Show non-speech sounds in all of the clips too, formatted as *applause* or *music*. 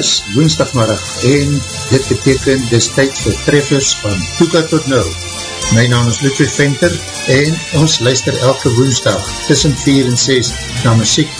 is woensdagmiddag en dit beteken dis tyd vir treffers van Toeka tot Nou. My naam is Ludwig Venter en ons luister elke woensdag tussen 4 en 6 na muziek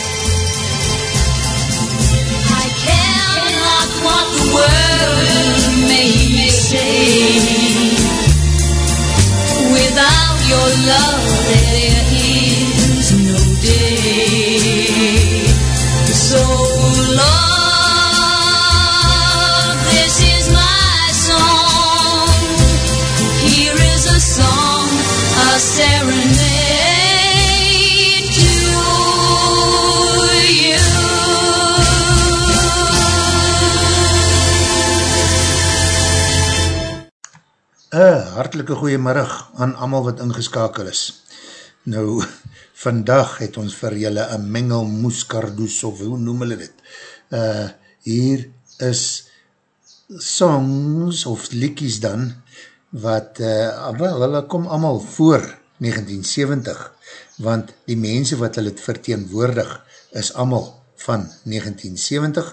Hartelike goeiemiddag aan amal wat ingeskakel is. Nou, *laughs* vandag het ons vir julle een mengel moeskardoes, of hoe noem hulle dit? Uh, hier is songs of liekies dan, wat, uh, wel, hulle kom amal voor 1970, want die mense wat hulle het verteenwoordig, is amal van 1970,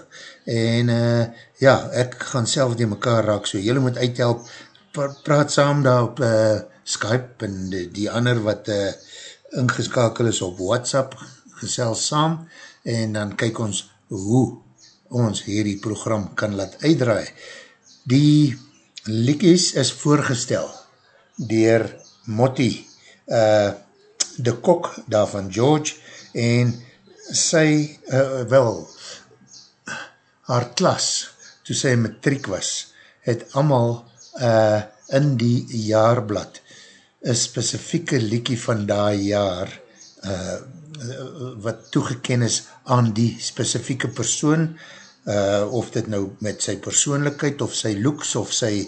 en uh, ja, ek gaan self die mekaar raak, so julle moet uithelp, praat saam daar op uh, Skype en die, die ander wat uh, ingeskakel is op WhatsApp, gesels saam en dan kyk ons hoe ons hierdie program kan laat uitdraai. Die liekies is voorgestel dier Motti, uh, de kok daarvan George en sy, uh, wel, haar klas, toe sy matriek was, het allemaal uh, in die jaarblad een specifieke liekie van die jaar uh, wat toegeken is aan die specifieke persoon, uh, of dit nou met sy persoonlikheid, of sy looks, of sy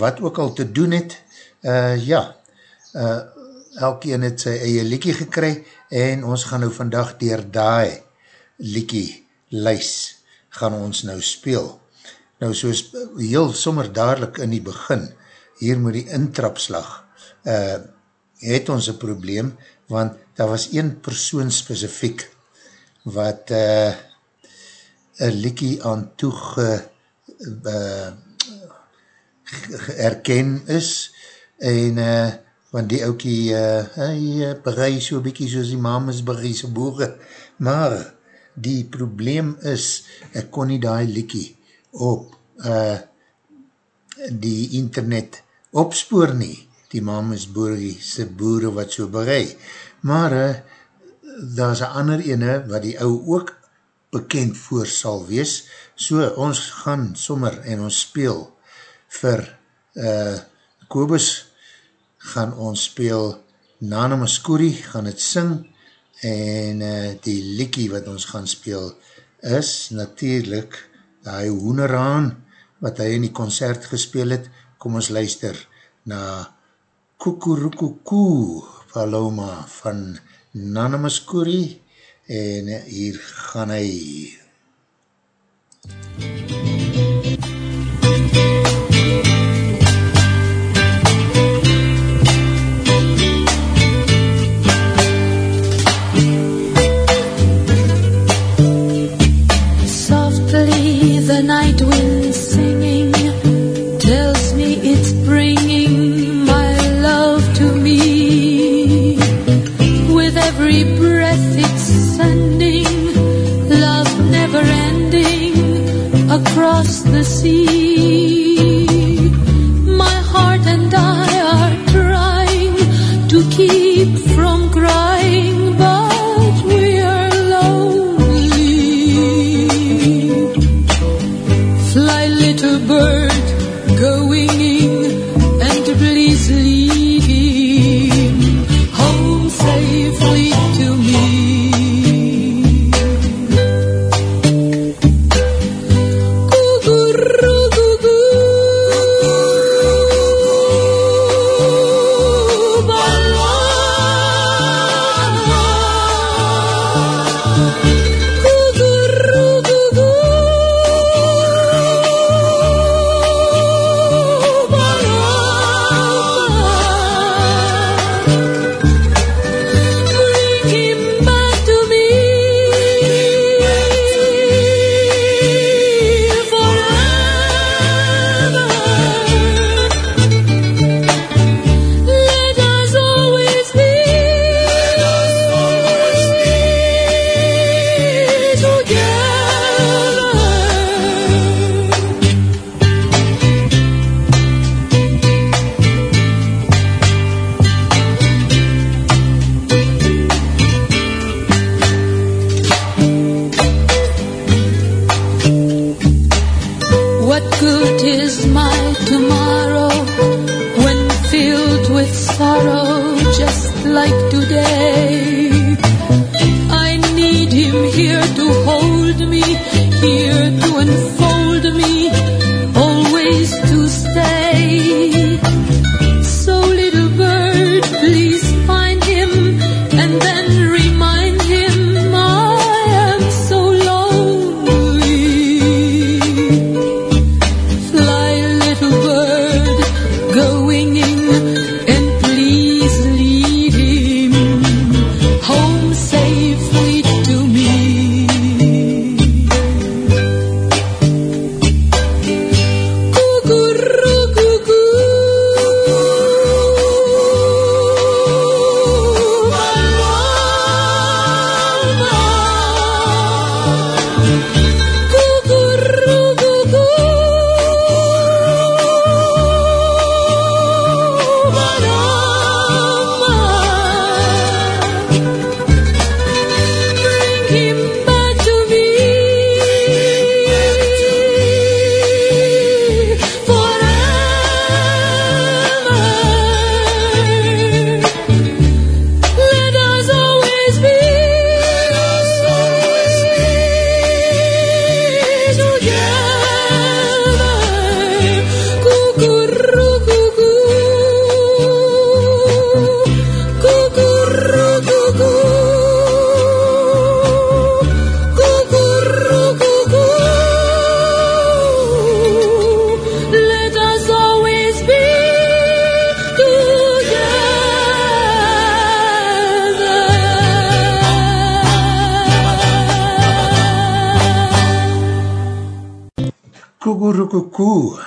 wat ook al te doen het, uh, ja, uh, elkeen het sy eie liekie gekry, en ons gaan nou vandag dier die liekie lys, gaan ons nou speel. Nou soos heel sommer dadelijk in die begin, hier moet die intrapslag, uh, het ons een probleem, want daar was een persoon specifiek, wat uh, een liekie aan toege uh, erken is, en uh, want die oukie, uh, hy uh, berei so bykie soos die mamas berei so boere, maar die probleem is, ek kon nie die liekie op uh, die internet opspoor nie, die mamas boere, se boere wat so berei, maar uh, daar is een ander ene wat die ou ook bekend voor sal wees, so ons gaan sommer en ons speel vir uh, Kobus, gaan ons speel Nana Maskuri, gaan het sing, en uh, die liekie wat ons gaan speel is natuurlijk die hoeneraan wat hy in die concert gespeel het, kom ons luister na Kukurukuku Paloma van Nana Maskuri en hier gaan hy. Softly así.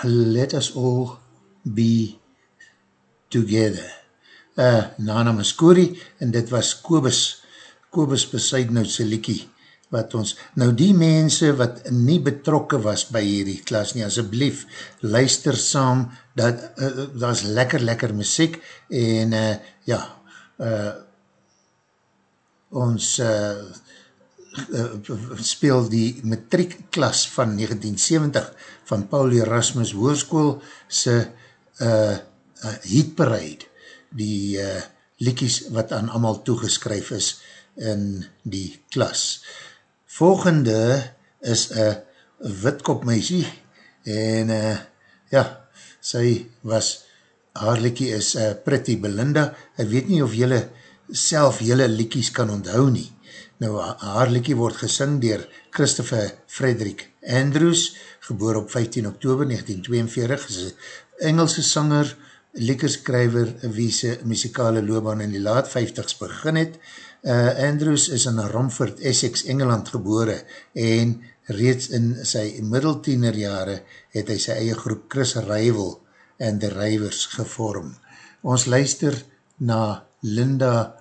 Let us all be together. Uh, Nana Muscuri, en dit was Kobus, Kobus Besuidnoutse liekie, wat ons, nou die mense wat nie betrokke was by hierdie klas nie, asjeblief, luister saam, dat, uh, dat is lekker, lekker muziek, en uh, ja, uh, ons uh, speel die matriekklas van 1970 van Paul Erasmus Hoorskoel se uh, uh, Heatparade, die uh, liekies wat aan allemaal toegeskryf is in die klas. Volgende is een witkop meisie en uh, ja, sy was, haar liekie is uh, Pretty Belinda, ek weet nie of jylle self jylle liekies kan onthou nie. Nou, haar liekie word gesing dier Christopher Frederick Andrews, geboor op 15 oktober 1942, is een Engelse sanger, liekerskryver, wie sy muzikale loopbaan in die laat 50s begin het. Uh, Andrews is in Romford, Essex, Engeland gebore en reeds in sy middeltienerjare het hy sy eie groep Chris Rival and the Rivers gevorm. Ons luister na Linda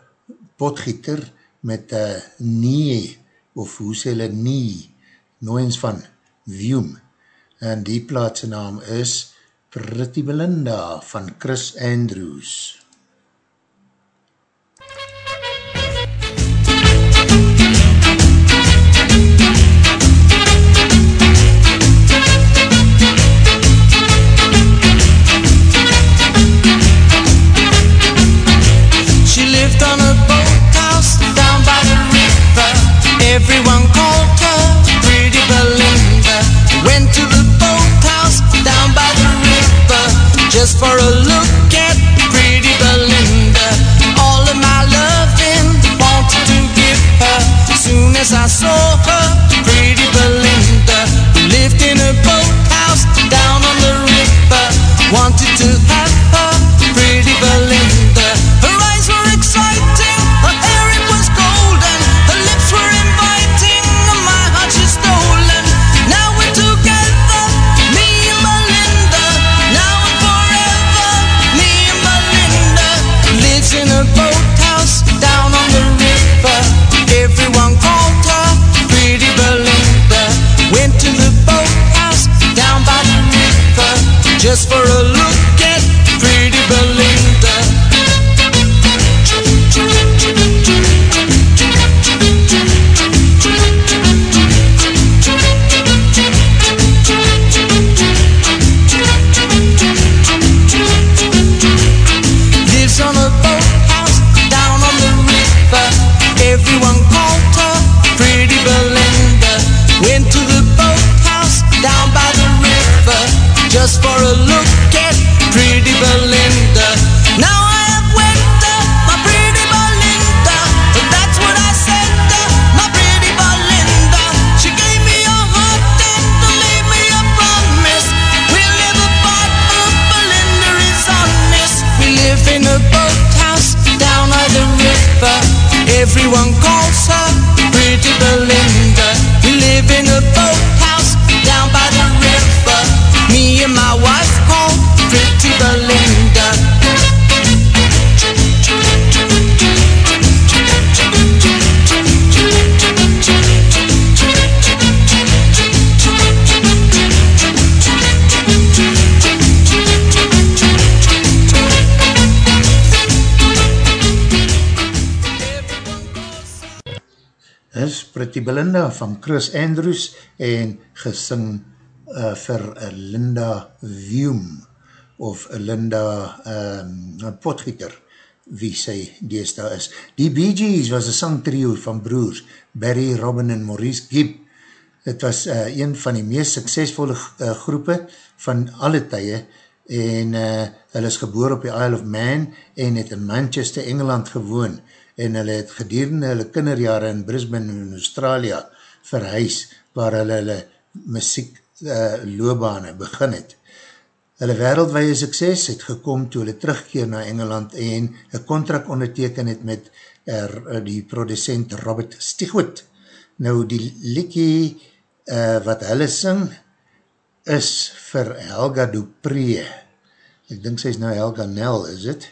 Potgieter met uh, Nee, of hoe sê hulle Nie, nooiens van Vium. En die plaatse naam is Pretty Belinda van Chris Andrews. She lived on a Everyone called her Pretty Belinda. Went to the boathouse down by the river just for a look at Pretty Belinda. All of my loving wanted to give her. Soon as I saw Belinda van Chris Andrews en gesing uh, vir uh, Linda Wium of Linda um, Potgieter wie sy deesda is. Die Bee Gees was een sangtrio van broers Barry, Robin en Maurice Gibb. Het was uh, een van die meest suksesvolle uh, groepe van alle tye en uh, hulle is geboor op die Isle of Man en het in Manchester, Engeland gewoon en hulle het gedurende hulle kinderjare in Brisbane in Australia verhuis waar hulle hulle muziek uh, loopbane begin het. Hulle wereldwee sukses het gekom toe hulle terugkeer na Engeland en een contract onderteken het met er, die producent Robert Stigwood. Nou die liekie uh, wat hulle sing is vir Helga Dupree. Ek dink sy is nou Helga Nel, is het?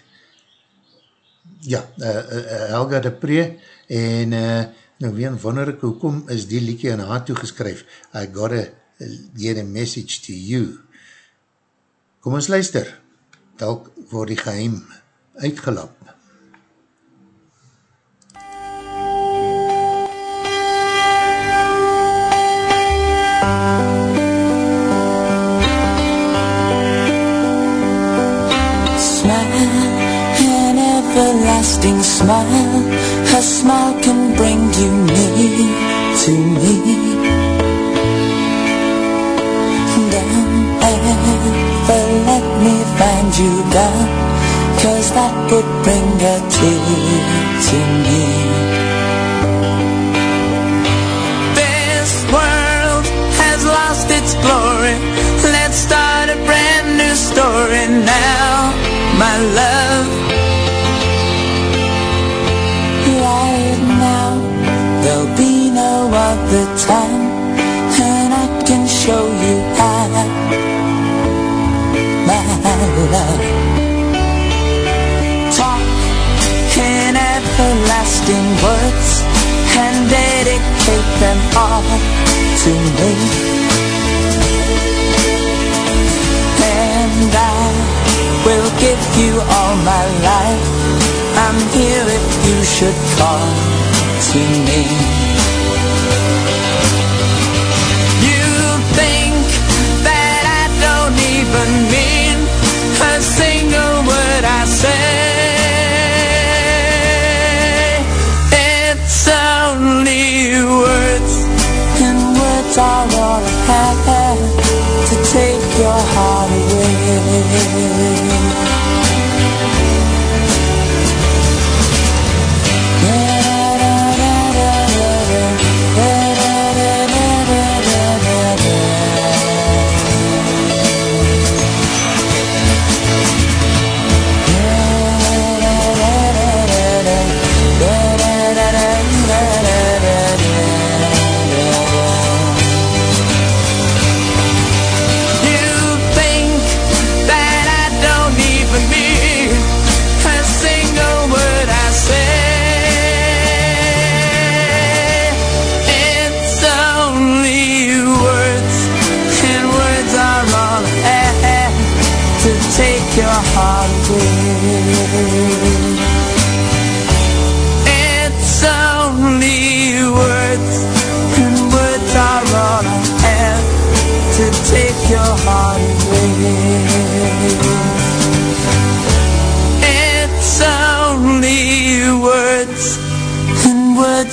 Ja, uh, uh, Helga Dupree en uh, nou ween wonder ek, hoekom is die liekie aan haar toegeskryf? I gotta get a message to you. Kom ons luister, telk word die geheim uitgelap. Everlasting smile. Her smile can bring you near to me. Don't ever let me find you down, cause that would bring a tear to me. This world has lost its glory. Let's start a brand new story now, my love. Other time, and I can show you how, my love. Talk in everlasting words and dedicate them all to me. And I will give you all my life. I'm here if you should call to me. even me.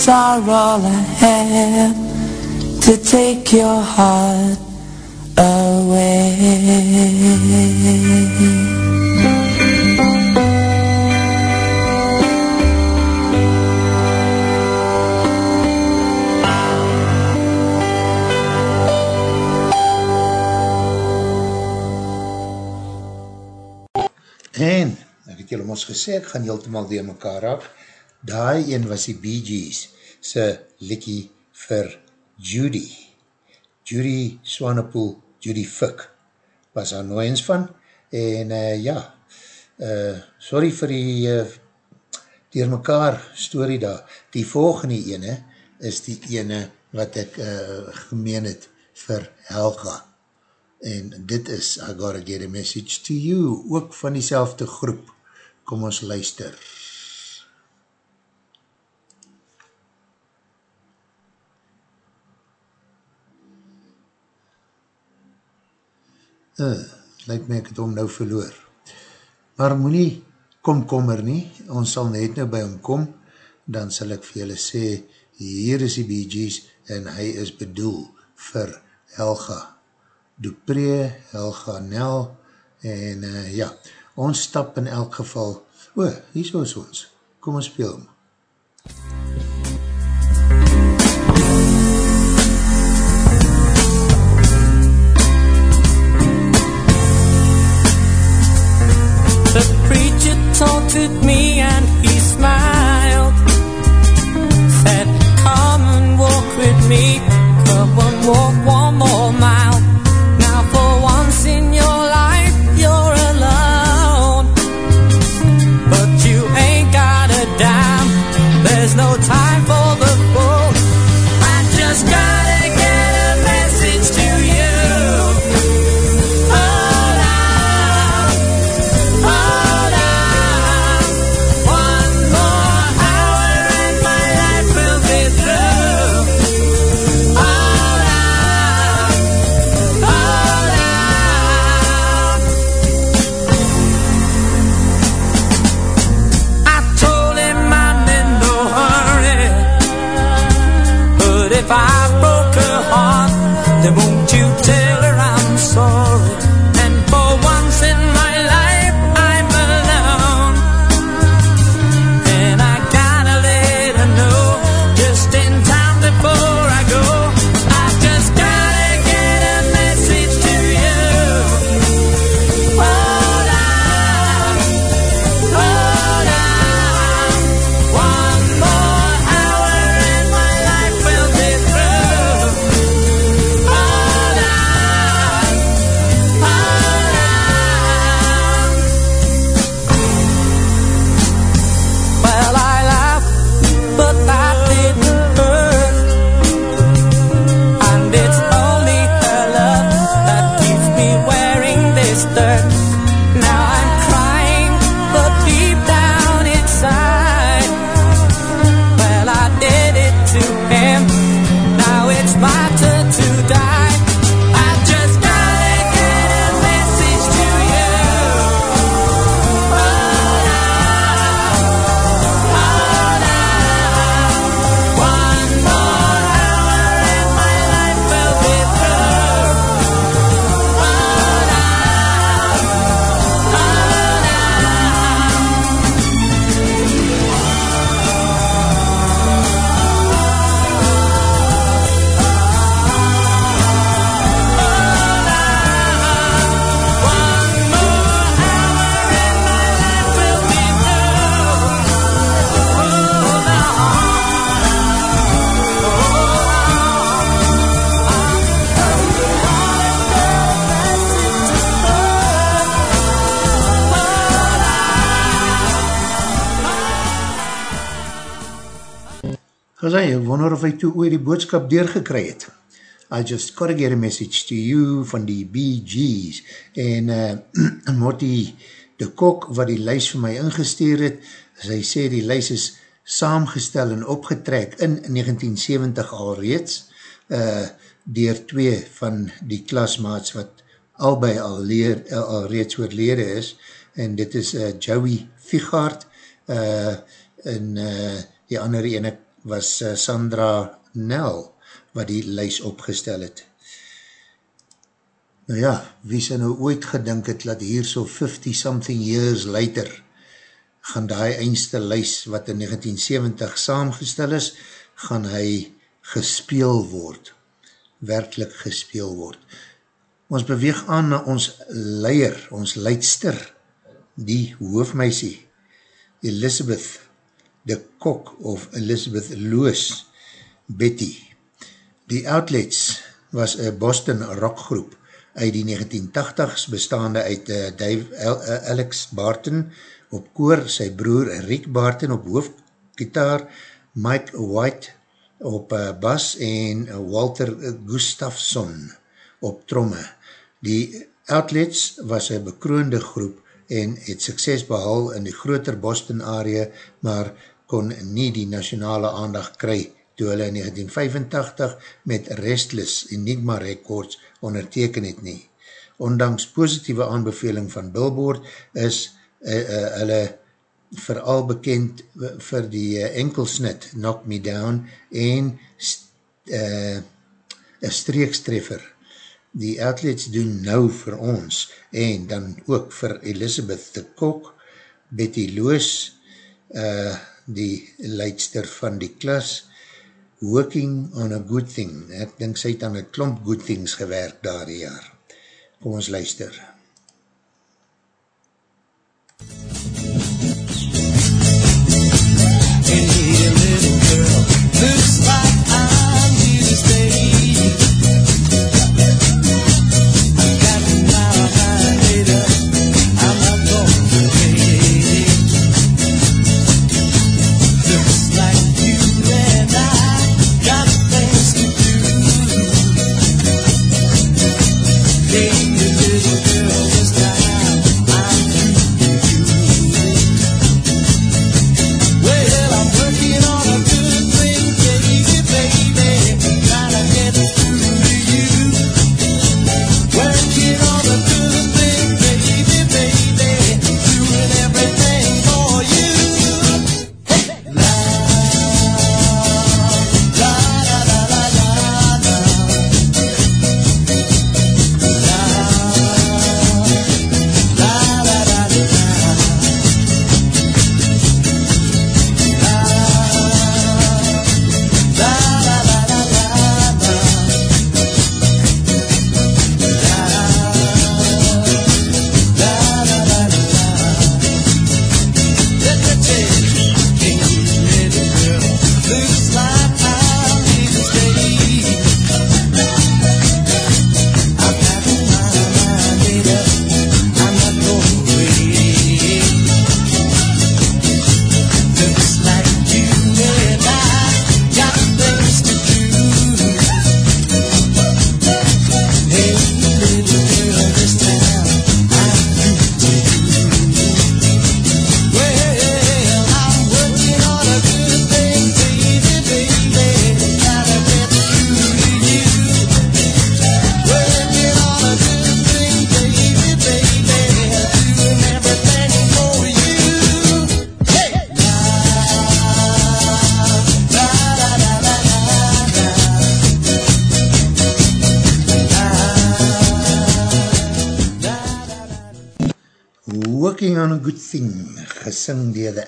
Words are all I have to take your heart away. En, ek het julle ons gesê, ek gaan heeltemaal die mekaar af. Daai een was die Bee Gees se likkie vir Judy. Judy Swanepoel, Judy Fick was daar nooit eens van en uh, ja, uh, sorry vir die uh, dier mekaar story daar. Die volgende ene is die ene wat ek uh, gemeen het vir Helga. En dit is I Gotta Get a Message to You, ook van die groep. Kom ons luister. Uh, lyk my ek het hom nou verloor. Maar moet nie komkommer nie, ons sal net nou by hom kom, dan sal ek vir julle sê, hier is die Bee Gees, en hy is bedoel vir Helga Dupree, Helga Nel, en uh, ja, ons stap in elk geval, o, oh, hier is ons, kom ons speel hom. Taunted me and he smiled. Said, come and walk with me. Come and walk one more mile. de wonder of hy toe ooit die boodskap deurgekry het. I just gotta get a message to you van die Gees. En *clears throat* uh, Motti de Kok, wat die lys vir my ingesteer het, sy sê die lys is saamgestel en opgetrek in 1970 alreeds, uh, dier twee van die klasmaats wat albei al, leer, uh, al reeds oorlede is, en dit is uh, Joey Figart, uh, en uh, die andere ene was uh, Sandra Nel, wat die lys opgestel het. Nou ja, wie sy nou ooit gedink het, dat hier so 50 something years later, gaan die eindste lys, wat in 1970 saamgestel is, gaan hy gespeel word, werkelijk gespeel word. Ons beweeg aan na ons leier, ons leidster, die hoofmeisie, Elizabeth de Kok of Elizabeth Loos, Betty. Die Outlets was een Boston rockgroep uit die 1980s bestaande uit uh, Dave Al uh, Alex Barton op koor, sy broer Rick Barton op hoofdgitaar, Mike White op uh, bas en Walter Gustafson op tromme. Die Outlets was een bekroonde groep en het sukses behal in die groter Boston area, maar kon nie die nationale aandag kry toe hulle in 1985 met Restless Enigma Records onderteken het nie. Ondanks positieve aanbeveling van Billboard is uh, uh, hulle vooral bekend vir die uh, enkelsnit Knock Me Down en uh, een streekstreffer die athletes doen nou vir ons en dan ook vir Elizabeth de Kok, Betty Loos, uh, die leidster van die klas, Working on a Good Thing. Ek dink sy het aan een klomp good things gewerk daar die jaar. Kom ons luister. Hey,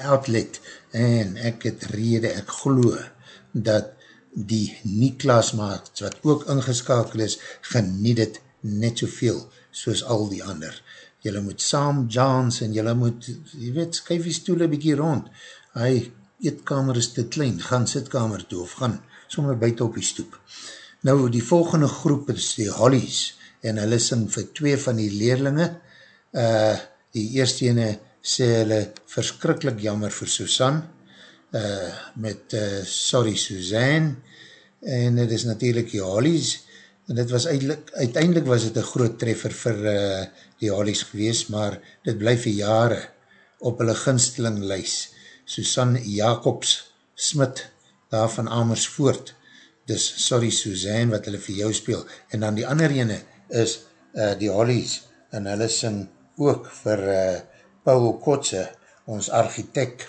Outlet, en ek het rede, ek glo, dat die nie-klasmaats, wat ook ingeskakel is, geniet het net soveel, soos al die ander. Julle moet saam jans, en julle moet, jy weet, skuif die stoele bykie rond. Hy, eetkamer is te klein, gaan sitkamer toe, of gaan sommer buiten op die stoep. Nou, die volgende groep is die Hollies, en hulle sing vir twee van die leerlinge, uh, die eerste ene sê hulle verskrikkelijk jammer vir Susan, uh, met uh, Sorry Suzanne, en het is natuurlijk die Hollies, en dit was uiteindelik, uiteindelik was het een groot treffer vir uh, die Hollies gewees, maar dit blijf vir jare op hulle ginsteling lys. Susan Jacobs Smit, daar van Amersfoort, dus Sorry Suzanne, wat hulle vir jou speel, en dan die ander ene is uh, die Hollies, en hulle sing ook vir uh, Paul Kotze, ons architect,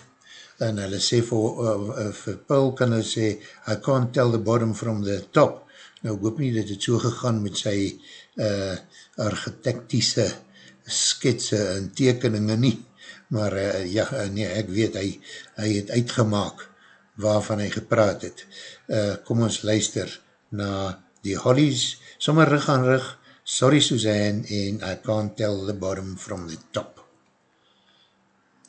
en hulle sê vir, uh, uh, vir Paul kan hulle sê, I can't tell the bottom from the top. Nou, ek hoop nie dat het so gegaan met sy uh, architectiese sketse en tekeninge nie, maar uh, ja, nee, ek weet, hy, hy het uitgemaak waarvan hy gepraat het. Uh, kom ons luister na die Hollies, sommer rug aan rug, Sorry Suzanne en I can't tell the bottom from the top.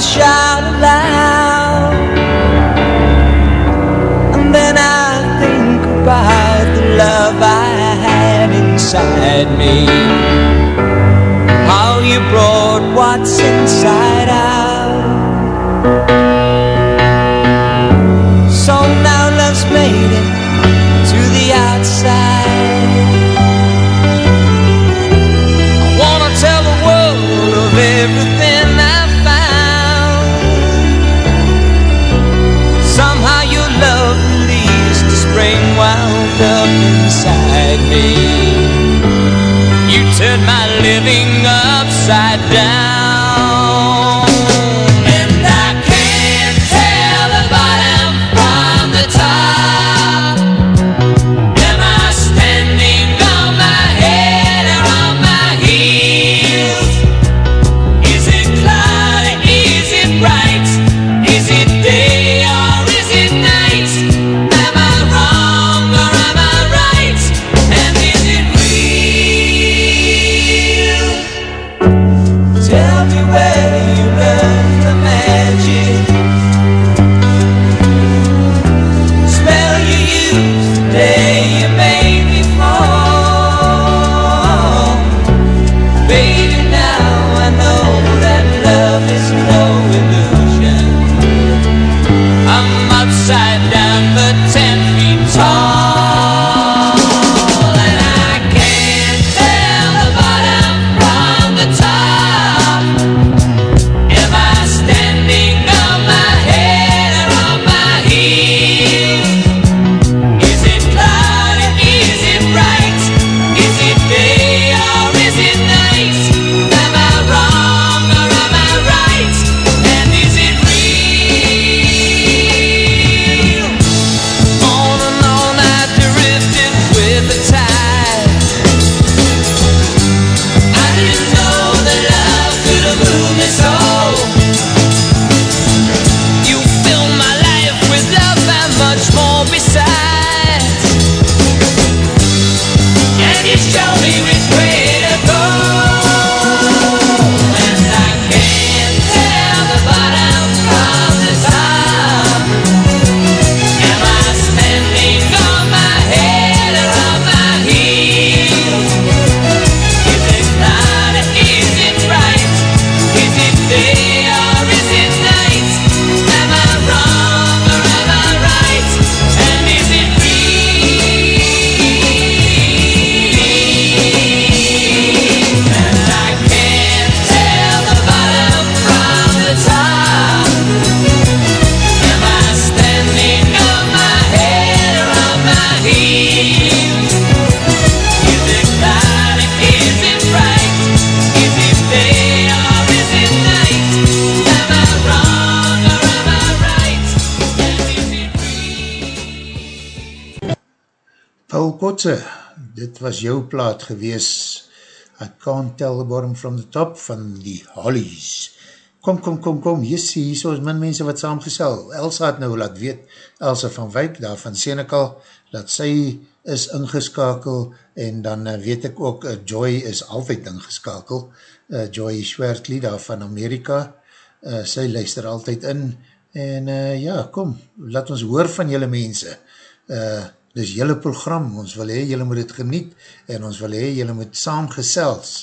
I shout aloud. And then I think about the love I had inside me. Kotze, dit was jou plaat gewees, I can't tell the bottom from the top, van die Hollies. Kom, kom, kom, kom, sê, hier so is min mense wat saamgesel. Elsa het nou laat weet, Elsa van Wyk, daar van Senekal, dat sy is ingeskakel, en dan uh, weet ek ook, uh, Joy is altyd ingeskakel, uh, Joy Schwertli, daar van Amerika, uh, sy luister altyd in, en uh, ja, kom, laat ons hoor van julle mense, uh, dis julle program, ons wil hee, julle moet het geniet, en ons wil hee, julle moet saam gesels.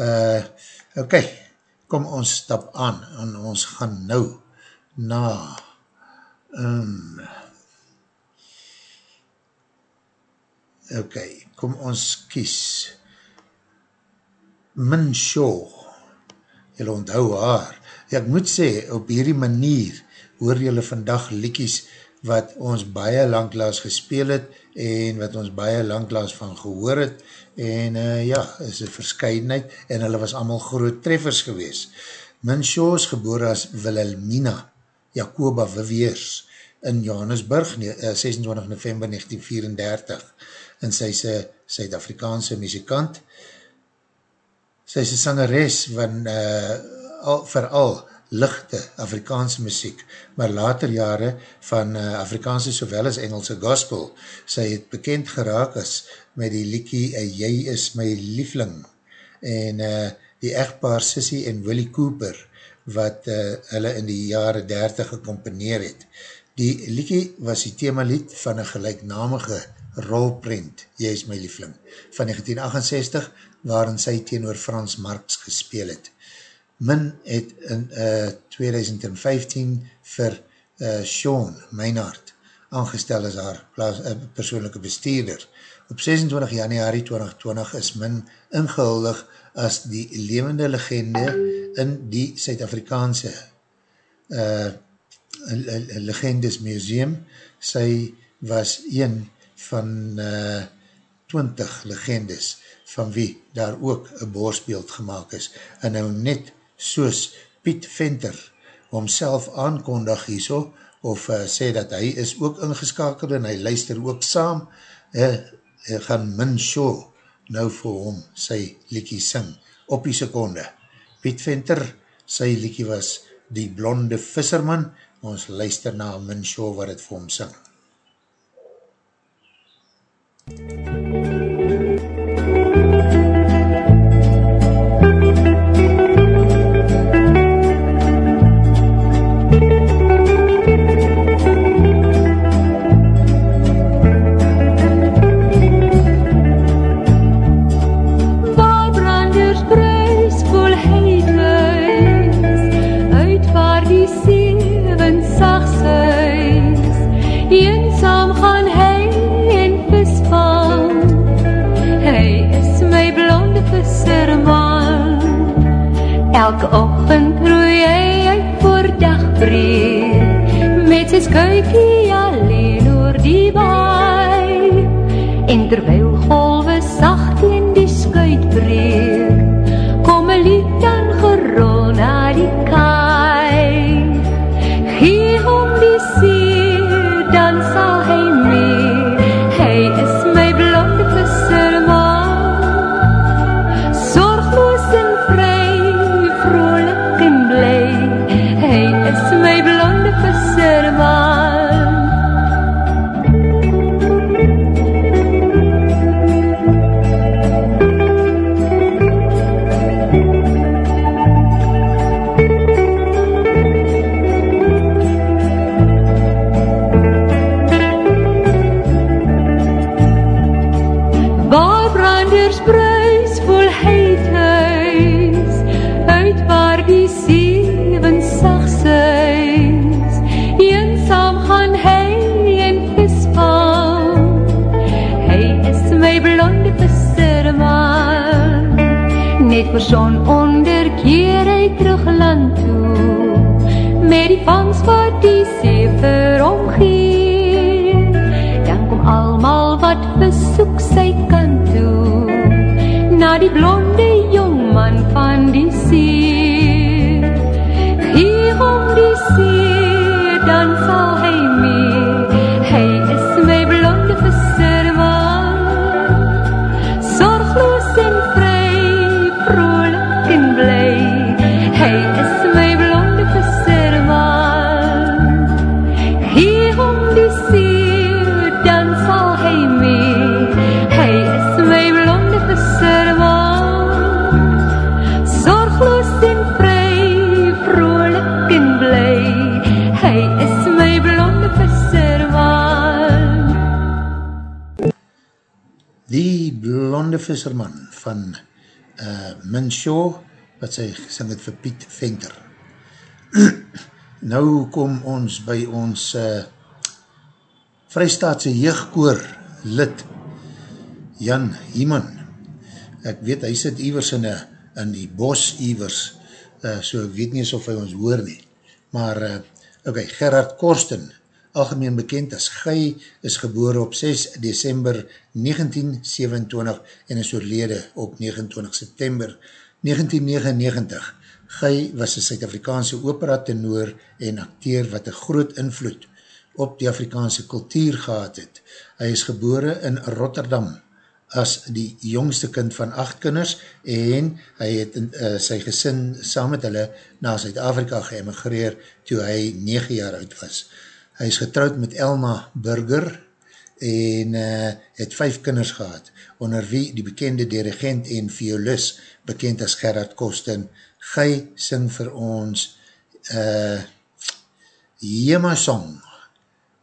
Uh, ok, kom ons stap aan, en ons gaan nou na um, ok, kom ons kies. Min Shaw, julle onthou haar, ja, ek moet sê, op hierdie manier hoor julle vandag liekies wat ons baie langklaas gespeel het en wat ons baie langklaas van gehoor het en uh, ja, is een verscheidenheid en hulle was allemaal groot treffers gewees. Min Shaw is geboor as Wilhelmina Jacoba Viviers in Johannesburg, 26 november 1934 en sy is een Suid-Afrikaanse muzikant. Sy is een sangeres van uh, al, vooral lichte Afrikaanse muziek, maar later jare van uh, Afrikaanse sowel as Engelse gospel, sy het bekend geraak as met die liekie Jy is my liefling, en uh, die echtpaar Sissy en Willie Cooper, wat uh, hulle in die jare 30 gecomponeer het. Die liekie was die themalied van een gelijknamige rolprint, Jy is my liefling, van 1968, waarin sy teenoor Frans Marx gespeel het. Min het in uh, 2015 vir uh, Sean Meinhardt aangestel as haar plaas, uh, persoonlijke bestuurder. Op 26 januari 2020 is Min ingehuldig as die levende legende in die Suid-Afrikaanse uh, Legendes Museum. Sy was een van uh, 20 legendes van wie daar ook een borsbeeld gemaakt is. En nou net soos Piet Venter homself aankondig hierso, of uh, sê dat hy is ook ingeskakeld en hy luister ook saam, uh, uh, gaan Min Shaw nou vir hom sy liekie sing, op die seconde. Piet Venter, sy liekie was die blonde visserman, ons luister na Min Shaw wat het vir hom sing. MUZIEK kai ki Shaw, wat sy gesing het vir Piet Venter. *clears throat* nou kom ons by ons uh, Vrystaatse jeugkoor lid, Jan Hieman. Ek weet, hy sit iwers in, a, in die bos iwers, uh, so ek weet nie of hy ons hoor nie. Maar, uh, ok, Gerard Korsten, algemeen bekend as Guy, is gebore op 6 december 1927 en is oorlede op 29 september 1999. Guy was een Suid-Afrikaanse opera tenor en acteer wat een groot invloed op die Afrikaanse kultuur gehad het. Hy is gebore in Rotterdam, as die jongste kind van acht kinders en hy het uh, sy gesin saam met hulle na Zuid-Afrika geëmigreer toe hy 9 jaar oud was. Hy is getrouwd met Elma Burger en uh, het 5 kinders gehad, onder wie die bekende dirigent en violist, bekend as Gerard Kosten, Gij sing vir ons uh, Jema Song.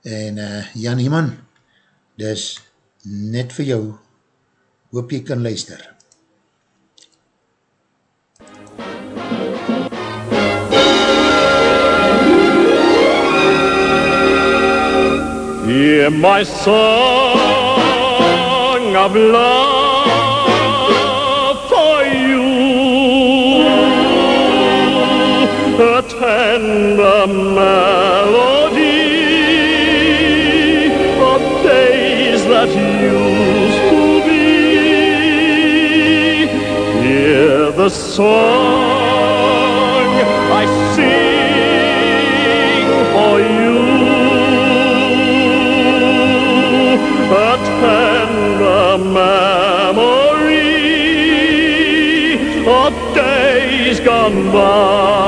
En uh, Jan Heeman, dis net vir jou. Hoop jy kan luister. Hear my song of love for you, a tender melody of days that used to be. Hear the song days gone by.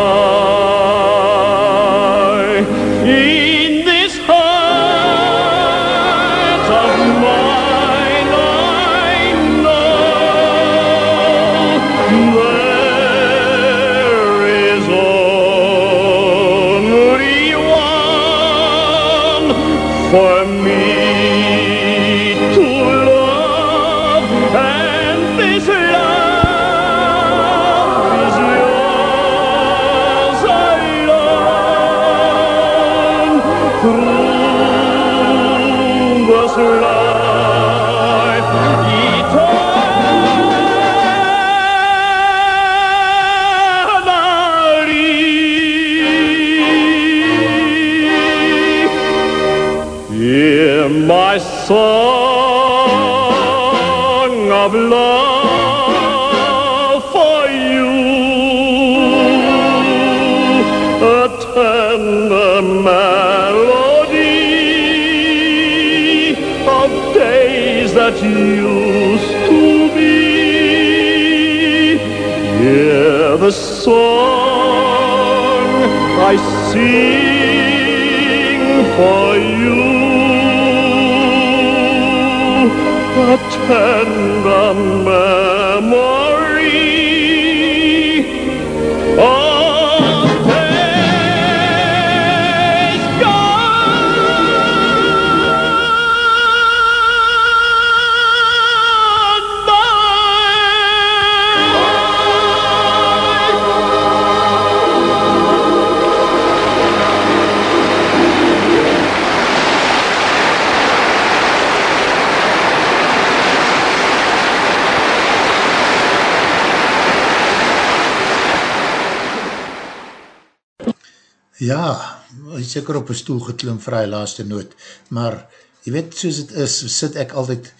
Is seker op een stoel geklim die laaste noot, maar jy weet soos het is, sit ek altyd,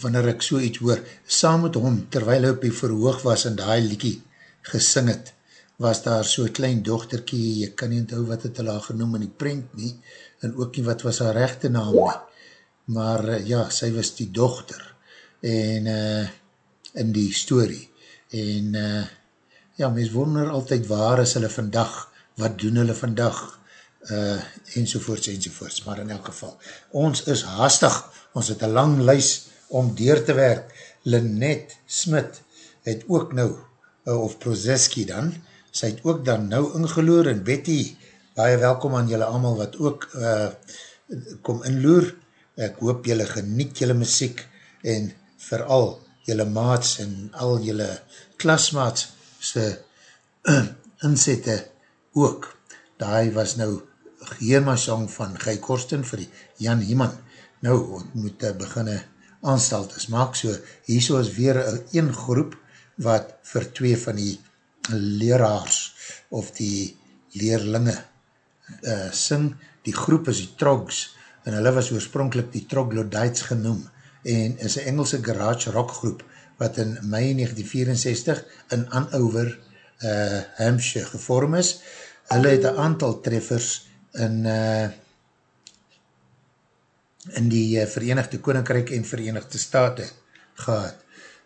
wanneer ek so iets hoor, saam met hom, terwijl hy op die verhoog was en die liekie gesing het, was daar so klein dochterkie, ek kan nie onthou wat het hulle al genoem in die print nie, en ook nie wat was haar rechte naam nie, maar uh, ja, sy was die dochter, en uh, in die story, en uh, ja, mens wonder altyd waar is hulle vandag, wat doen hulle vandag, uh, enzovoorts, enzovoorts, maar in elk geval, ons is haastig, ons het een lang lys om deur te werk, Lynette Smit het ook nou, uh, of Prozeski dan, sy het ook dan nou ingeloor, en Betty, baie welkom aan julle allemaal wat ook uh, kom inloer, ek hoop julle geniet julle muziek, en vooral julle maats en al julle klasmaats se *clears throat* inzette ook. Daai was nou Geema song van Guy Korsten vir Jan Hieman. Nou, ons moet uh, beginne aanstaltes maak, so hier so is weer een groep wat vir twee van die leraars of die leerlinge uh, sing. Die groep is die Trogs en hulle was oorspronkelijk die Troglodytes genoem en is een Engelse garage rock groep wat in mei 1964 in Andover, uh, Hampshire gevorm is. Hulle het een aantal treffers in uh, in die uh, Verenigde Koninkrijk en Verenigde Staten gehad.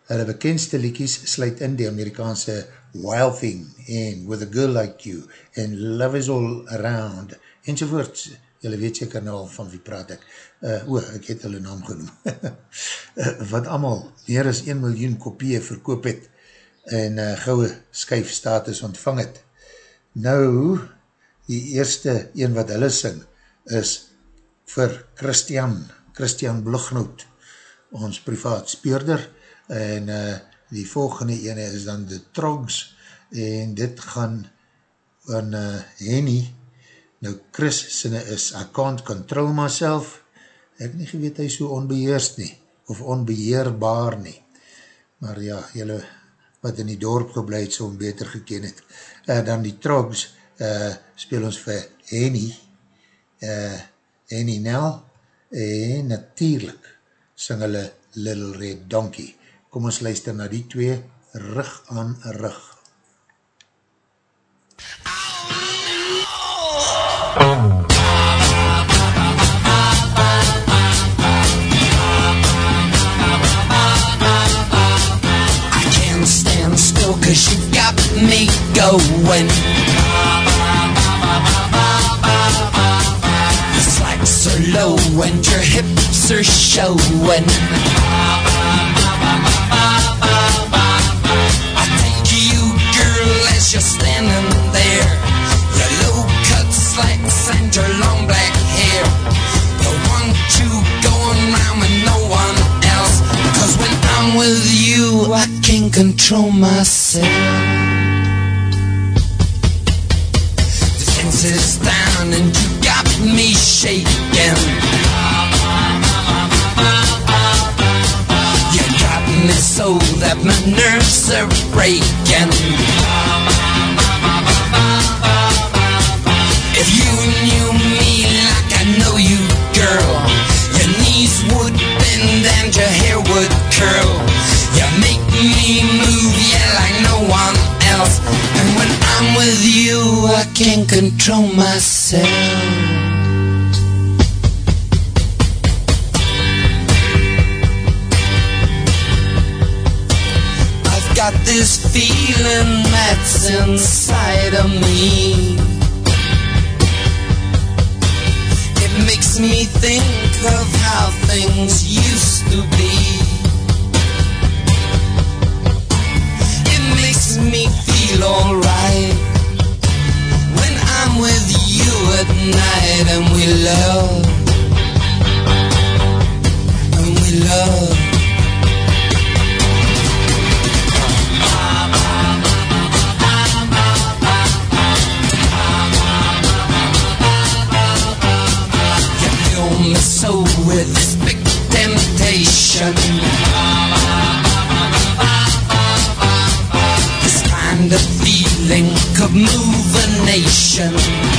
Hulle bekendste liekies sluit in die Amerikaanse Wild Thing en With a Girl Like You en Love is All Around enzovoorts. Julle weet seker nou al van wie praat ek. Uh, o, ek het hulle naam genoem. *laughs* wat allemaal meer as 1 miljoen kopieë verkoop het en uh, gouwe skyfstatus ontvang het. Nou, die eerste een wat hulle sing is vir Christian, Christian Blugnoot, ons privaat speurder, en uh, die volgende ene is dan de Trogs, en dit gaan van uh, Henny, nou Chris sinne is, I can't control myself, ek nie geweet hy so onbeheerst nie, of onbeheerbaar nie, maar ja, jylle wat in die dorp gebleid so om beter geken het, uh, dan die Trogs, uh, speel ons vir Henny, uh, Henny Nel, en natuurlijk sing hulle Little Red Donkey, Kom ons luister na die twee, rug aan rug. I can't stand still cause you got me going. Low and your hips are showing. I take you, girl, as you're standing there. Your low cut slacks and your long black hair. But want you going round with no one else. Cause when I'm with you, I can't control myself. Is down and you got me shaking. You got me so that my nerves are breaking. If you knew me like I know you, girl, your knees would bend and your hair would curl. You make me move, yeah, like no one else. And when I'm with you, I can't control myself. Got this feeling that's inside of me. It makes me think of how things used to be. It makes me feel alright when I'm with you at night and we love. And we love. With this big temptation. This kind of feeling could move a nation.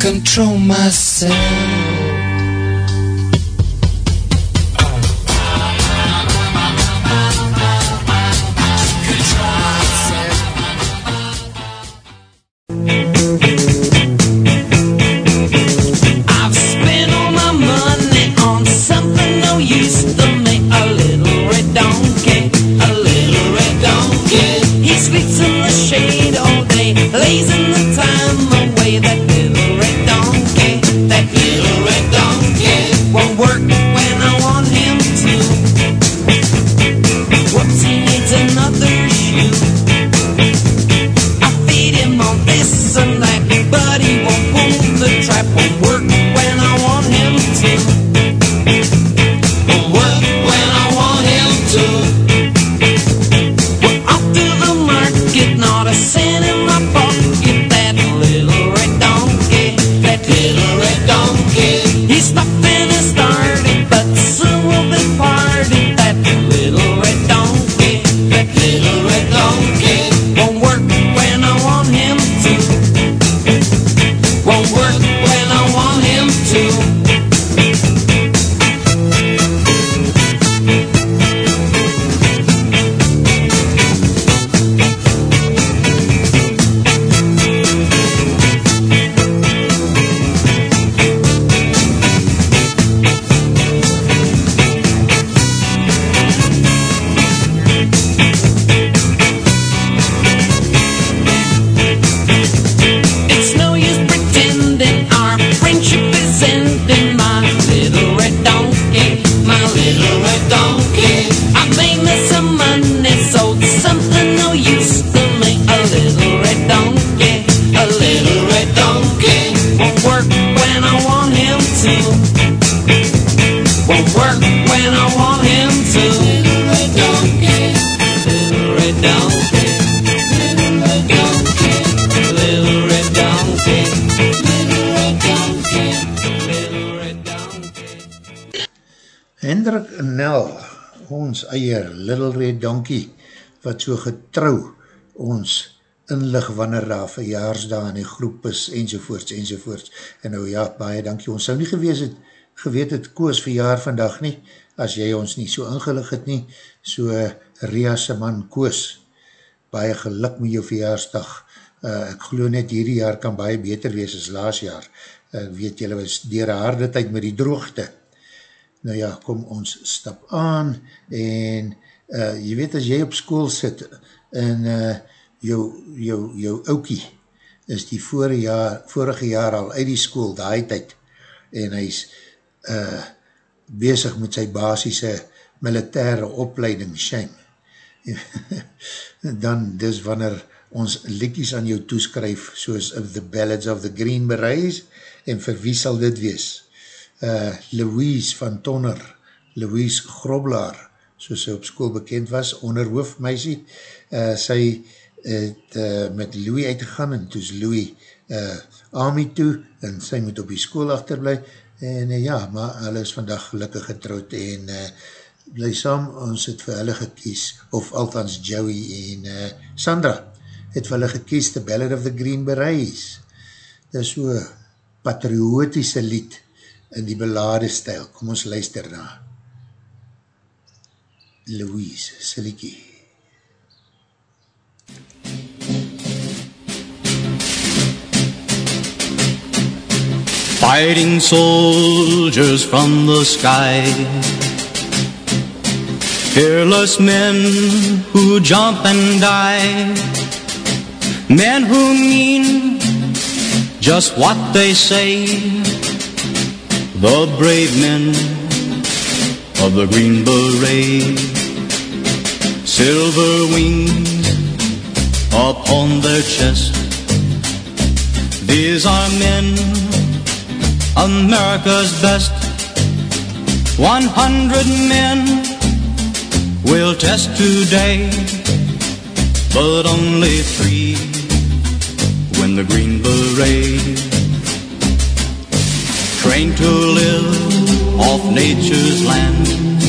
Control myself. Wat so getrou ons inlig wanneer daar verjaarsdag in die groep is, enzovoorts, enzovoorts. En nou ja, baie dankie, ons sou nie gewees het, geweet het Koos verjaar vandag nie, as jy ons nie so ingelig het nie, so Ria se man Koos, baie geluk met jou verjaarsdag, uh, ek geloof net hierdie jaar kan baie beter wees as laas jaar, uh, weet jylle was dier harde tyd met die droogte, nou ja, kom ons stap aan, en uh, jy weet as jy op school sit, en uh, jou, jou, jou oukie, is die vorige jaar, vorige jaar al uit die school, die tyd, en hy is uh, bezig met sy basisse militaire opleiding, shame. *laughs* Dan, dis wanneer ons liedjes aan jou toeskryf, soos of The Ballads of the Green Berets, en vir wie sal dit wees? Uh, Louise van Tonner, Louise Groblaar, soos sy op school bekend was, onder hoofdmeisie, uh, sy het uh, met Louis uitgegaan, en toes Louis uh, army toe, en sy moet op die school achterblij, en uh, ja, maar hulle is vandag gelukkig getrouwd, en uh, bly saam, ons het vir hulle gekies, of althans Joey en uh, Sandra, het vir hulle gekies, The Ballad of the Green Berets, dit is so patriotische lied, in die belade stijl, kom ons luister na, Louise Silikie. Fighting soldiers from the sky. Fearless men who jump and die. Men who mean just what they say. The brave men of the Green Beret. Silver wings upon their chest. These are men America's best. One hundred men will test today, but only three win the Green Beret. Trained to live off nature's land,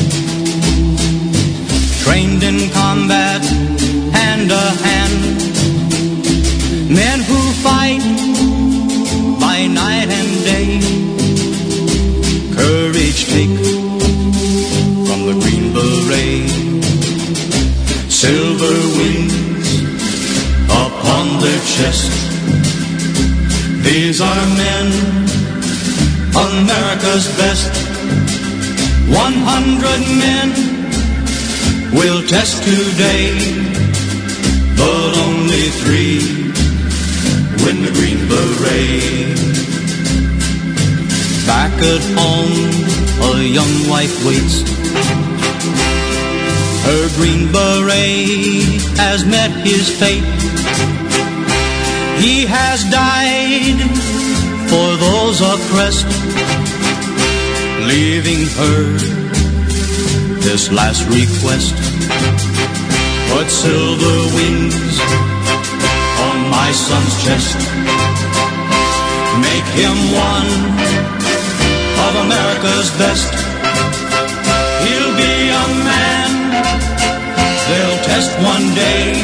trained in combat hand to hand. Men who fight by night and day. Courage take from the Green Beret. Silver wings upon their chest. These are men, America's best. One hundred men will test today, but only three win the Green Beret. Back at home, a young wife waits. Her Green Beret has met his fate. He has died for those oppressed, leaving her this last request. Put silver wings on my son's chest. Make him one of America's best. He'll be a man they'll test one day.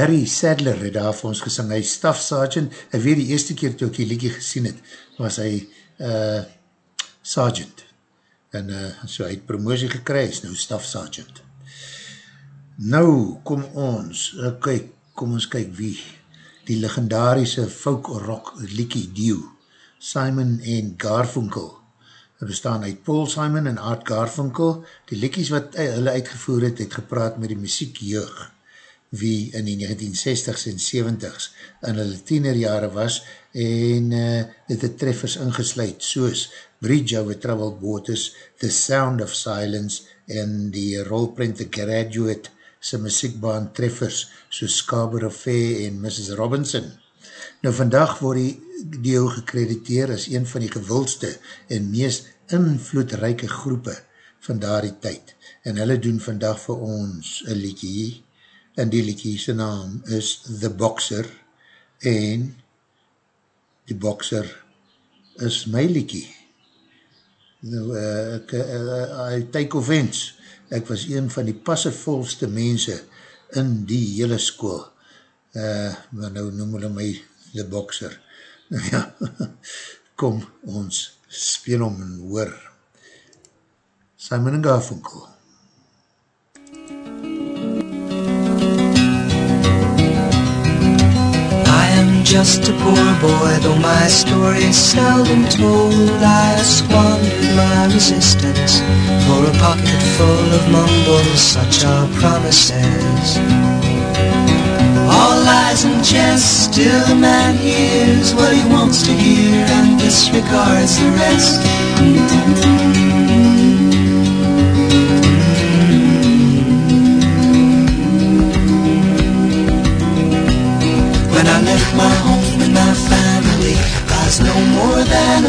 Barry Sadler het daar vir ons gesing, hy Staff Sergeant, ek weet die eerste keer toe ek die liedje gesien het, was hy uh, Sergeant, en uh, so hy het promosie gekry, is nou Staff Sergeant. Nou, kom ons, uh, kyk, kom ons kyk wie, die legendarische folk rock liedje duo, Simon en Garfunkel, Het bestaan uit Paul Simon en Art Garfunkel, die liedjes wat hulle uitgevoer het, het gepraat met die muziekjeug, wie in die 1960s en 70s in hulle tienerjare was en uh, het het treffers ingesluid soos Bridge Over Troubled Waters, The Sound of Silence en die rolprint The Graduate sy muziekbaan treffers soos Scarborough Fair en Mrs. Robinson. Nou vandag word die deel gekrediteer as een van die gewildste en meest invloedrijke groepe van daardie tyd. En hulle doen vandag vir ons een liedje en die liedje sy naam is The Boxer en die Boxer is my liedje. Nou, uh, ek, uh, I take offense, ek was een van die passevolste mense in die hele school, uh, maar nou noem hulle my The Boxer. *laughs* Nou ja, *laughs* kom ons speel om en hoor. Simon en Garfunkel. Just a poor boy, though my story is seldom told. I squandered my resistance for a pocket full of mumbles, such are promises. All lies and jest, still a man hears what he wants to hear and disregards the rest.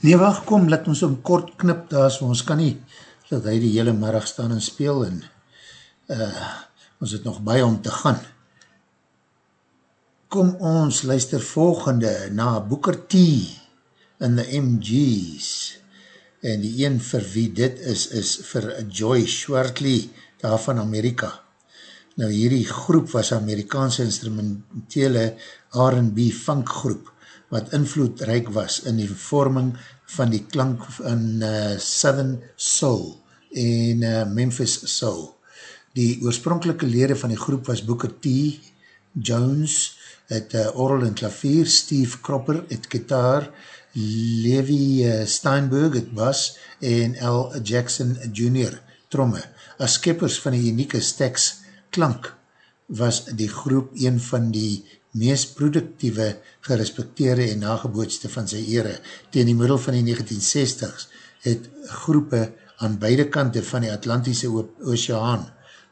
Nee, wacht, kom, laat ons om kort knip daar, so ons kan nie, dat hy die hele middag staan en speel, en uh, ons het nog by om te gaan. Kom ons luister volgende na Booker T in the MG's, en die een vir wie dit is, is vir Joy Schwartley, daar van Amerika. Nou hierdie groep was Amerikaanse instrumentele R&B funkgroep, wat invloedrijk was in die vorming van die klank van uh, Southern Soul en uh, Memphis Soul. Die oorspronkelike lede van die groep was Booker T. Jones, het uh, Oral en Klavier, Steve Cropper, het gitaar, Levi uh, Steinberg, het bas, en L. Jackson Jr. tromme. As skeppers van die unieke Stax klank was die groep een van die meest productieve, gerespekteerde en nagebootste van sy ere. Tegen die middel van die 1960s het groepe aan beide kante van die Atlantische Oceaan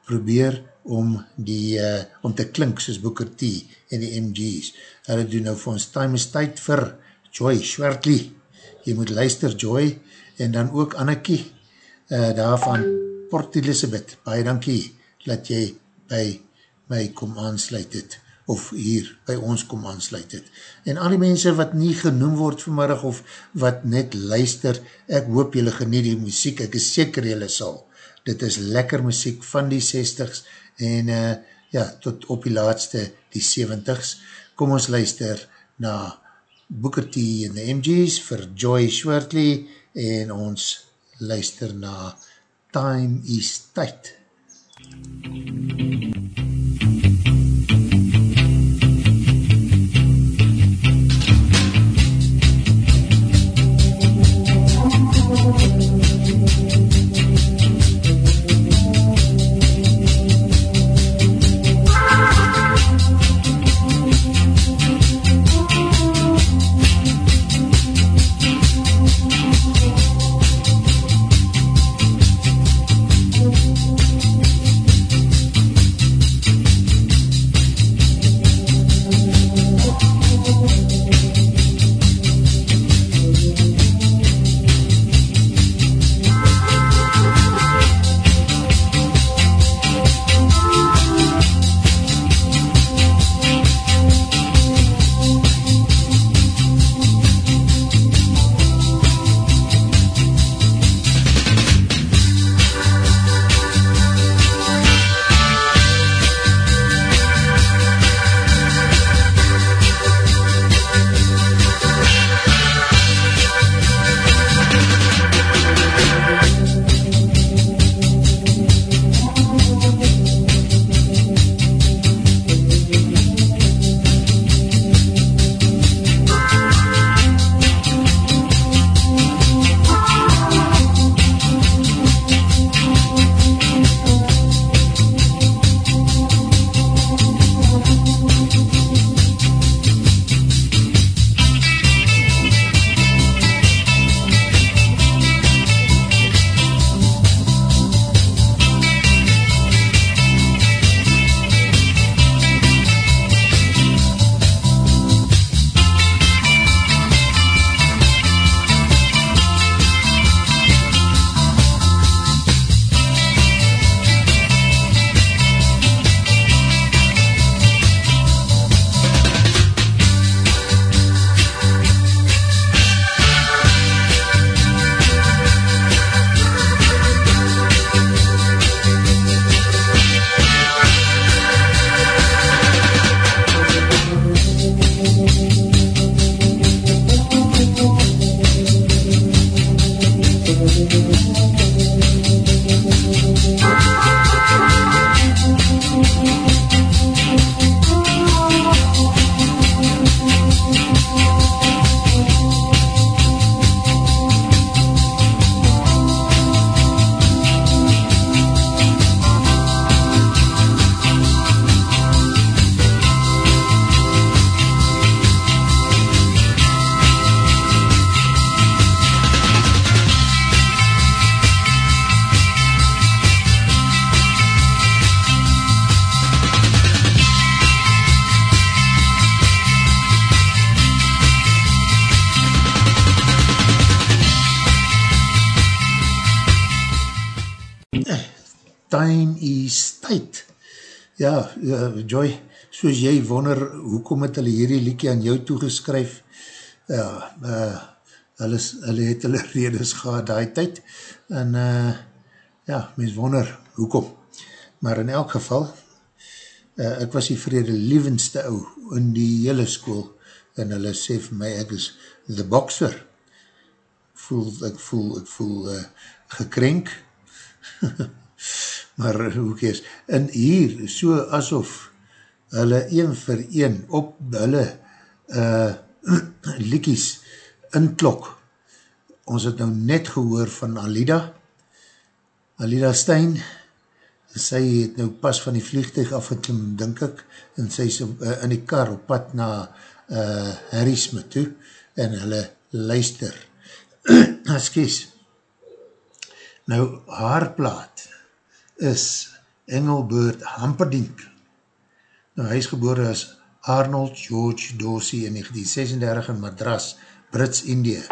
probeer om, die, uh, om te klink soos Booker T en die MG's. Hulle doen nou vir ons time is tyd vir Joy Schwertley. Jy moet luister Joy en dan ook Annekie uh, daar van Port Elizabeth. Baie dankie dat jy by my kom aansluit het of hier by ons kom aansluit het. En al die mense wat nie genoem word vanmiddag of wat net luister, ek hoop julle geniet die muziek, ek is seker julle sal dit is lekker muziek van die 60s en uh, ja, tot op die laatste die 70s. Kom ons luister na Booker T en the MG's vir Joy Shwertley en ons luister na Time is Tight. Ja, uh, Joy, soos jy wonder, hoekom het hulle hierdie liekie aan jou toegeskryf? Ja, uh, hulle, hulle het hulle *laughs* redes gehad die tyd, en uh, ja, mens wonder, hoekom? Maar in elk geval, uh, ek was die vrede lievendste ou in die hele school, en hulle sê vir my, ek is the boxer, voel, ek voel, ek voel uh, gekrenk, *laughs* maar hoe kees, en hier, so asof hulle een vir een op hulle *clears throat* uh, liekies inklok, ons het nou net gehoor van Alida, Alida Stein, sy het nou pas van die vliegtuig afgekom, denk ek, en sy is uh, in die kar op pad na uh, Harrisme toe, en hulle luister. *clears throat* Excuse. Nou, haar plaat is Engelbert Hamperdink. Nou, hy is geboren as Arnold George Dorsey in 1936 in Madras, Brits, Indië,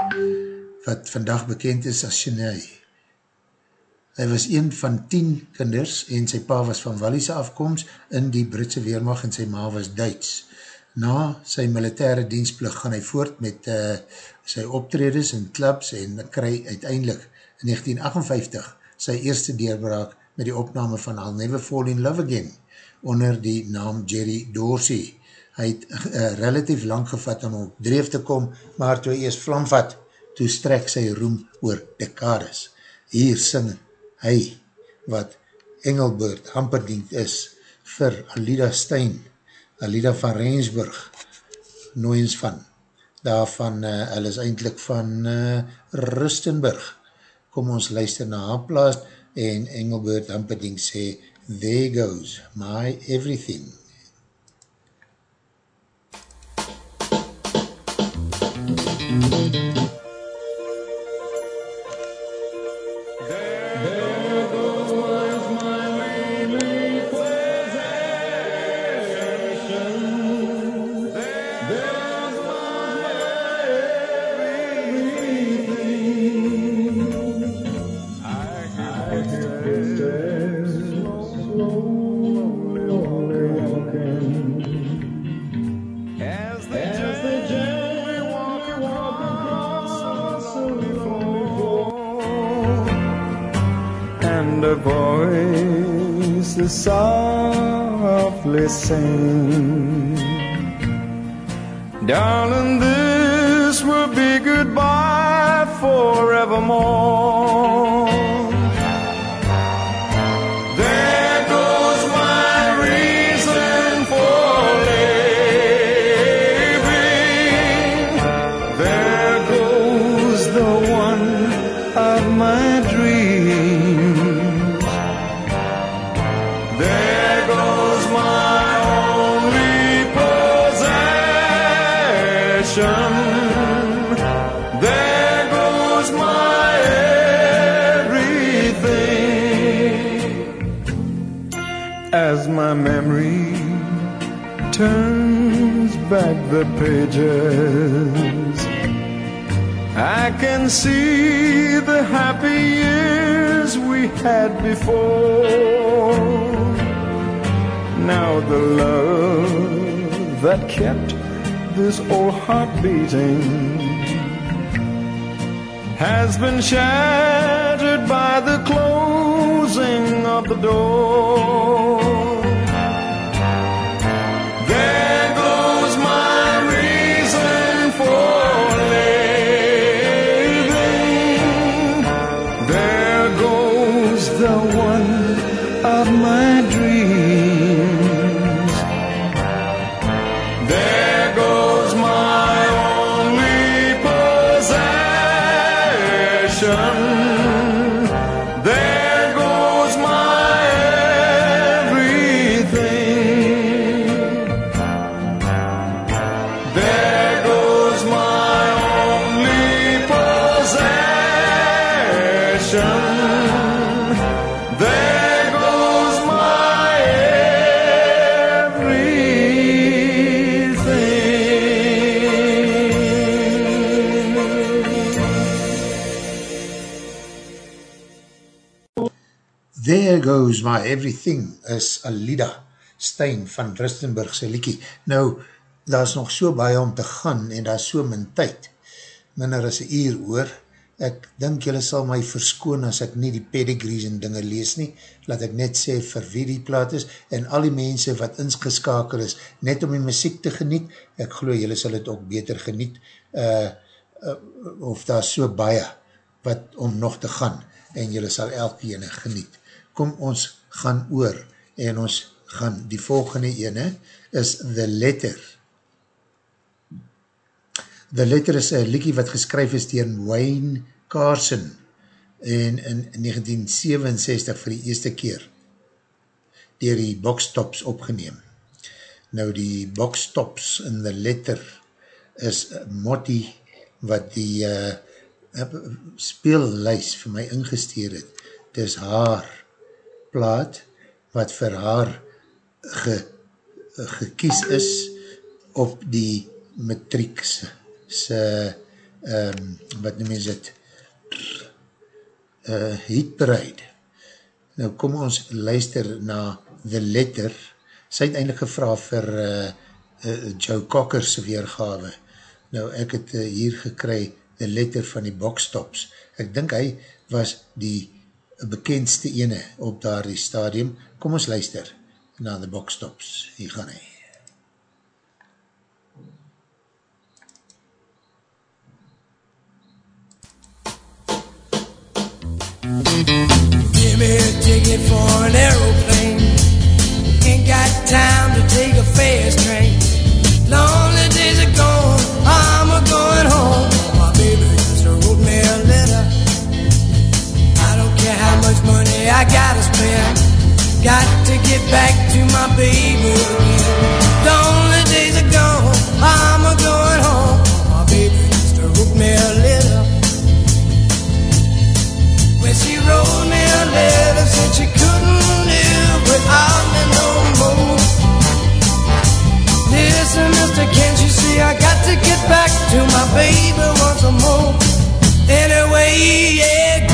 wat vandag bekend is as Chennai. Hy was een van tien kinders en sy pa was van Wallise afkomst in die Britse Weermacht en sy ma was Duits. Na sy militaire dienstplug gaan hy voort met uh, sy optredes en clubs en kry uiteindelik in 1958 sy eerste deurbraak met die opname van I'll Never Fall in Love Again onder die naam Jerry Dorsey. Hy het uh, relatief lang gevat om op dreef te kom, maar toe hy eerst vlam vat, toe strek sy roem oor dekades. Hier sing hy wat Engelbert Hamperdink is vir Alida Stein, Alida van Rensburg, nooiens van, daarvan, uh, hulle is eindelijk van uh, Rustenburg. Kom ons luister na haar plaas en Engelbert Hamperdink sê, There goes my everything. Softly sing. Turns back the pages, I can see the happy years we had before. Now the love that kept this old heart beating has been shattered by the closing of the door. Goes My Everything is Alida Stein van Rustenburgse Likie. Nou, daar is nog so baie om te gaan en daar is so min tyd. Minder as een uur oor. Ek dink jylle sal my verskoon as ek nie die pedigrees en dinge lees nie. Laat ek net sê vir wie die plaat is en al die mense wat ingeskakel is, net om die muziek te geniet. Ek geloof jylle sal het ook beter geniet. Uh, uh, of daar so baie wat om nog te gaan en jylle sal elke ene geniet. Kom ons gaan oor en ons gaan die volgende ene is The Letter. The Letter is een liekie wat geskryf is dier Wayne Carson en in 1967 vir die eerste keer dier die boxtops opgeneem. Nou die boxtops in The Letter is Motti wat die uh, speellys vir my ingesteer het. Het is haar plaat wat vir haar ge, gekies is op die matrieks se um, wat noem is het uh, heatparade. Nou kom ons luister na The Letter. Sy het eindelijk gevra vir uh, uh, Joe Cocker's weergave. Nou ek het uh, hier gekry The Letter van die Boxtops. Ek dink hy was die bekendste ene op daar die stadium. Kom ons luister na The Boxtops. Hier gaan hy. Give me a ticket for an aeroplane. Ain't got time to take a fast train. Lonely days are gone, I'm a going home. My baby I gotta spend. Got to get back to my baby again. Lonely days are gone, I'm a going home. My baby just wrote me a letter. When she wrote me a letter, said she couldn't live without me no more. Listen, mister, can't you see I got to get back to my baby once more? Anyway, yeah,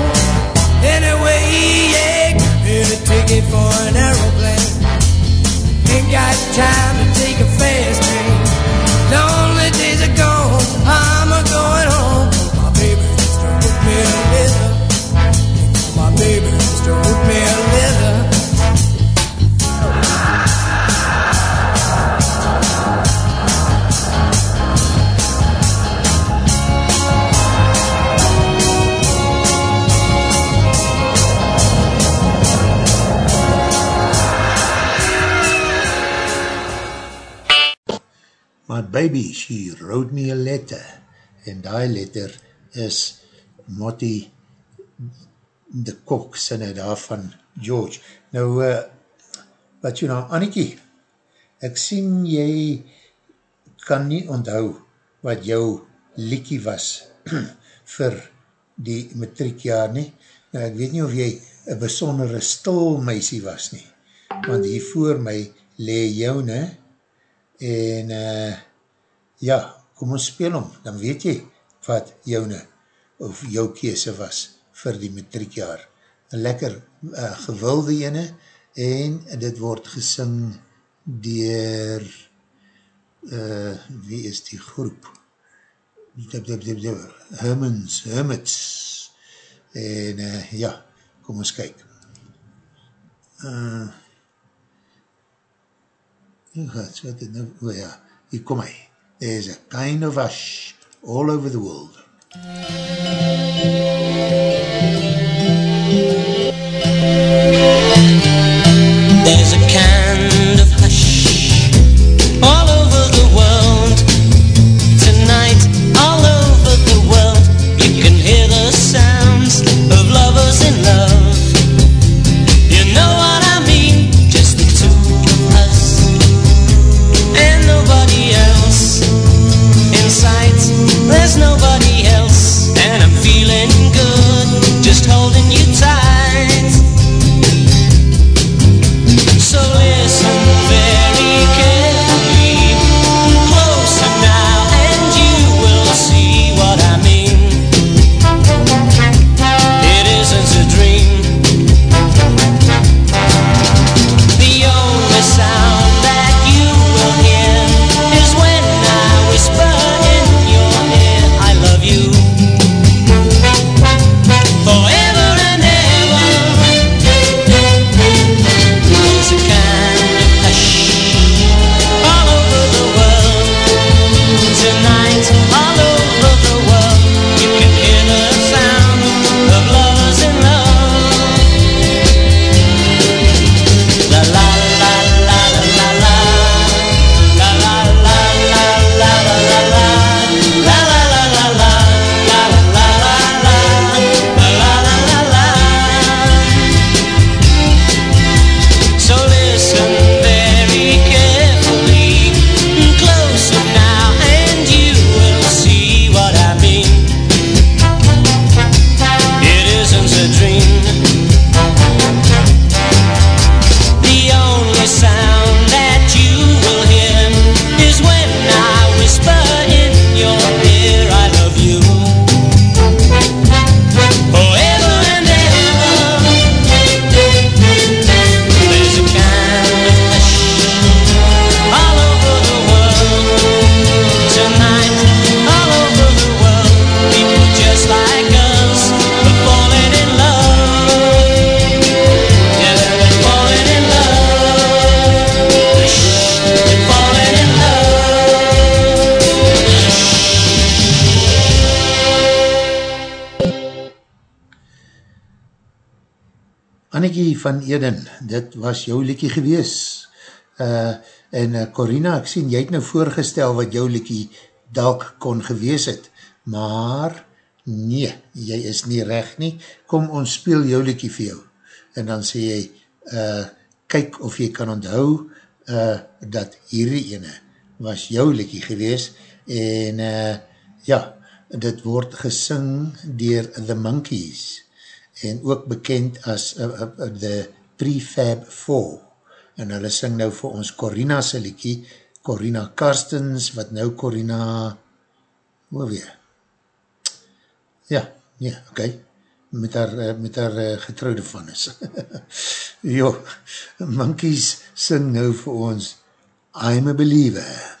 Got time My baby, she wrote me a letter. En die letter is Motti de Kok, sinne daarvan George. Nou, uh, wat jy nou, Annikie, ek sien jy kan nie onthou wat jou liekie was *clears throat* vir die matriekjaar nie. Nou, ek weet nie of jy een besondere stil meisie was nie. Want hier voor my le joune en uh, ja, kom ons speel om, dan weet jy wat joune of jou kese was vir die matriekjaar. Een lekker uh, gewilde ene en dit word gesing dier uh, wie is die groep? Dip, dip, dip, dip. Hermans, Hermits en uh, ja, kom ons kyk. Uh, wat, wat het nou, oh ja, hier kom hy. There's a kind of hush all over the world. Van Eden, dit was jou liekie gewees. Uh, en uh, Corina, ek sien, jy het nou voorgestel wat jou liekie dalk kon gewees het, maar nee, jy is nie recht nie, kom ons speel jou liekie vir jou. En dan sê jy, uh, kyk of jy kan onthou uh, dat hierdie ene was jou liekie gewees, en uh, ja, dit word gesing dier The Monkees, en ook bekend as uh, uh, uh, The Prefab Four, en hulle sing nou vir ons Corina se liekie, Corina Karstens, wat nou Corina, hoe weer? Ja, ja, oké, okay. met haar, uh, met haar uh, getrouwde van is. *laughs* jo, Monkees sing nou vir ons I'm a Believer.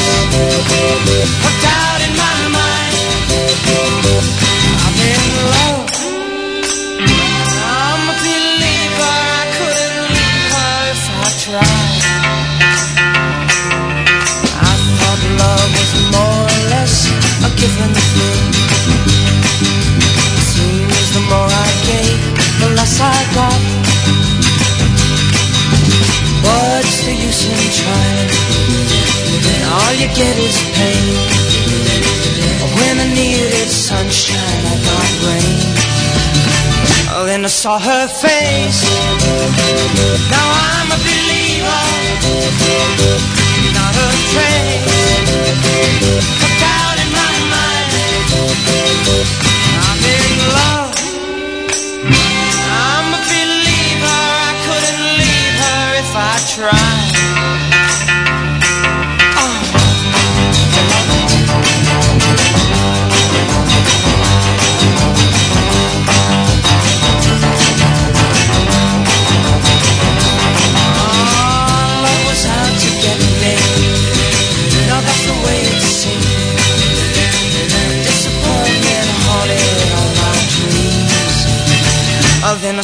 Thank you. Get is pain? When I needed sunshine, I got rain. Oh, then I saw her face. Now I'm a believer, not a trace of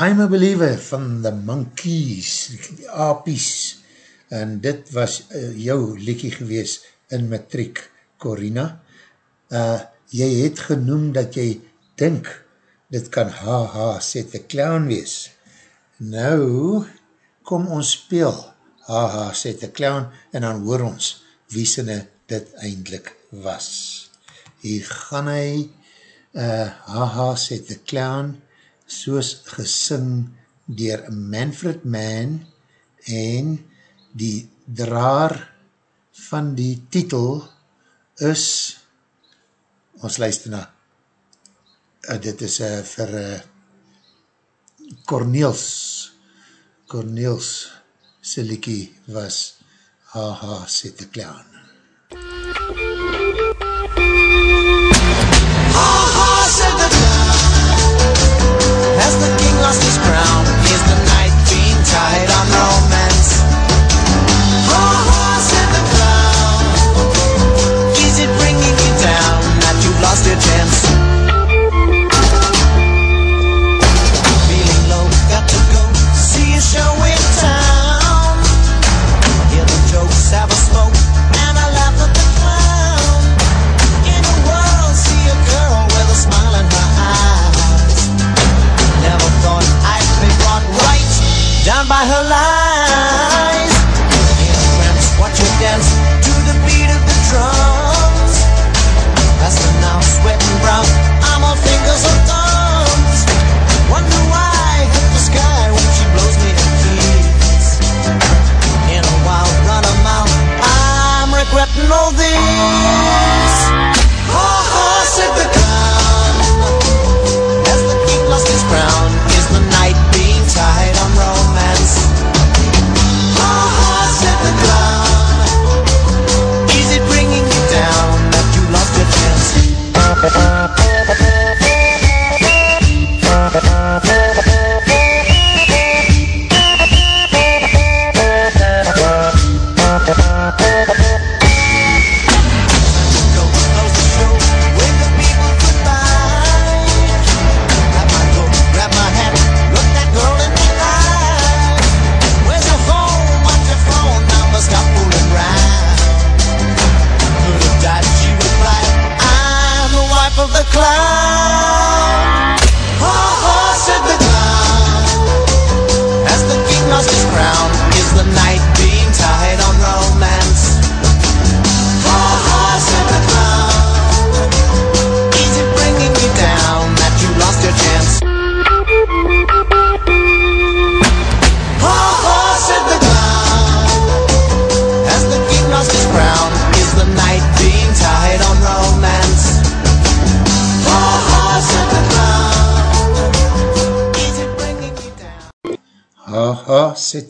I'm a believer. Van The Monkees, die apies, en dit was uh, jou liekie gewees in matriek, Corina. Uh, jy het genoem dat jy dink, dit kan haha set the clown wees. Nou, kom ons speel haha set the clown, en dan hoor ons wie sinne dit eindelijk was. Hier gaan hy, uh, haha set the clown, soos gesing dier Manfred Mann en die draar van die titel is ons luister na uh, dit is uh, vir uh, Corneels. Corneels sy liekie was haha sê te clown. Ha-ha, As the king lost his crown, is the night being tied on romance? Ha-ha, said the clown. Is it bringing you down that you've lost your chance?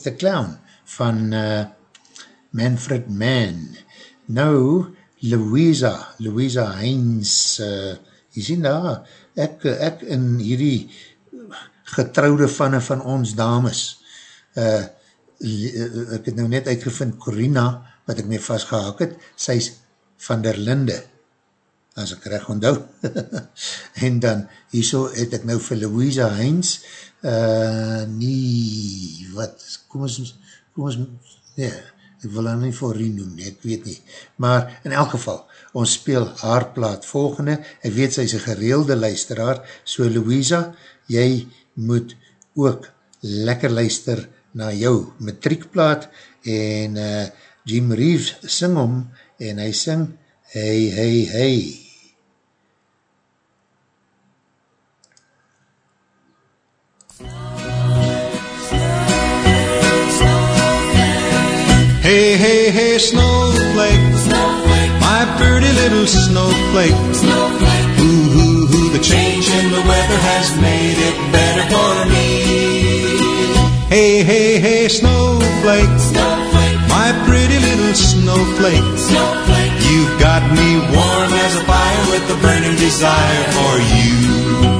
Sit the clown van uh, Manfred Mann. Nou, Louisa, Louisa Heinz, uh, jy sien daar, ek, ek in hierdie getrouwde vanne van ons dames, uh, ek het nou net uitgevind, Corina, wat ek mee vastgehaak het, sy is van der Linde, as ek recht onthou. *laughs* en dan, hierso het ek nou vir Louisa Heinz, uh, nie, wat, kom ons, kom ons, nee, ek wil haar nie voor Rien noem, nie, ek weet nie, maar in elk geval, ons speel haar plaat volgende, ek weet sy is een gereelde luisteraar, so Louisa, jy moet ook lekker luister na jou matriekplaat, en uh, Jim Reeves sing om, en hy sing, hey, hey, hey, Hey, hey, hey, snowflake. My pretty little snowflake. Ooh, ooh, ooh, the change in the weather has made it better for me. Hey, hey, hey, snowflake. My pretty little snowflake. You've got me warm as a fire with a burning desire for you.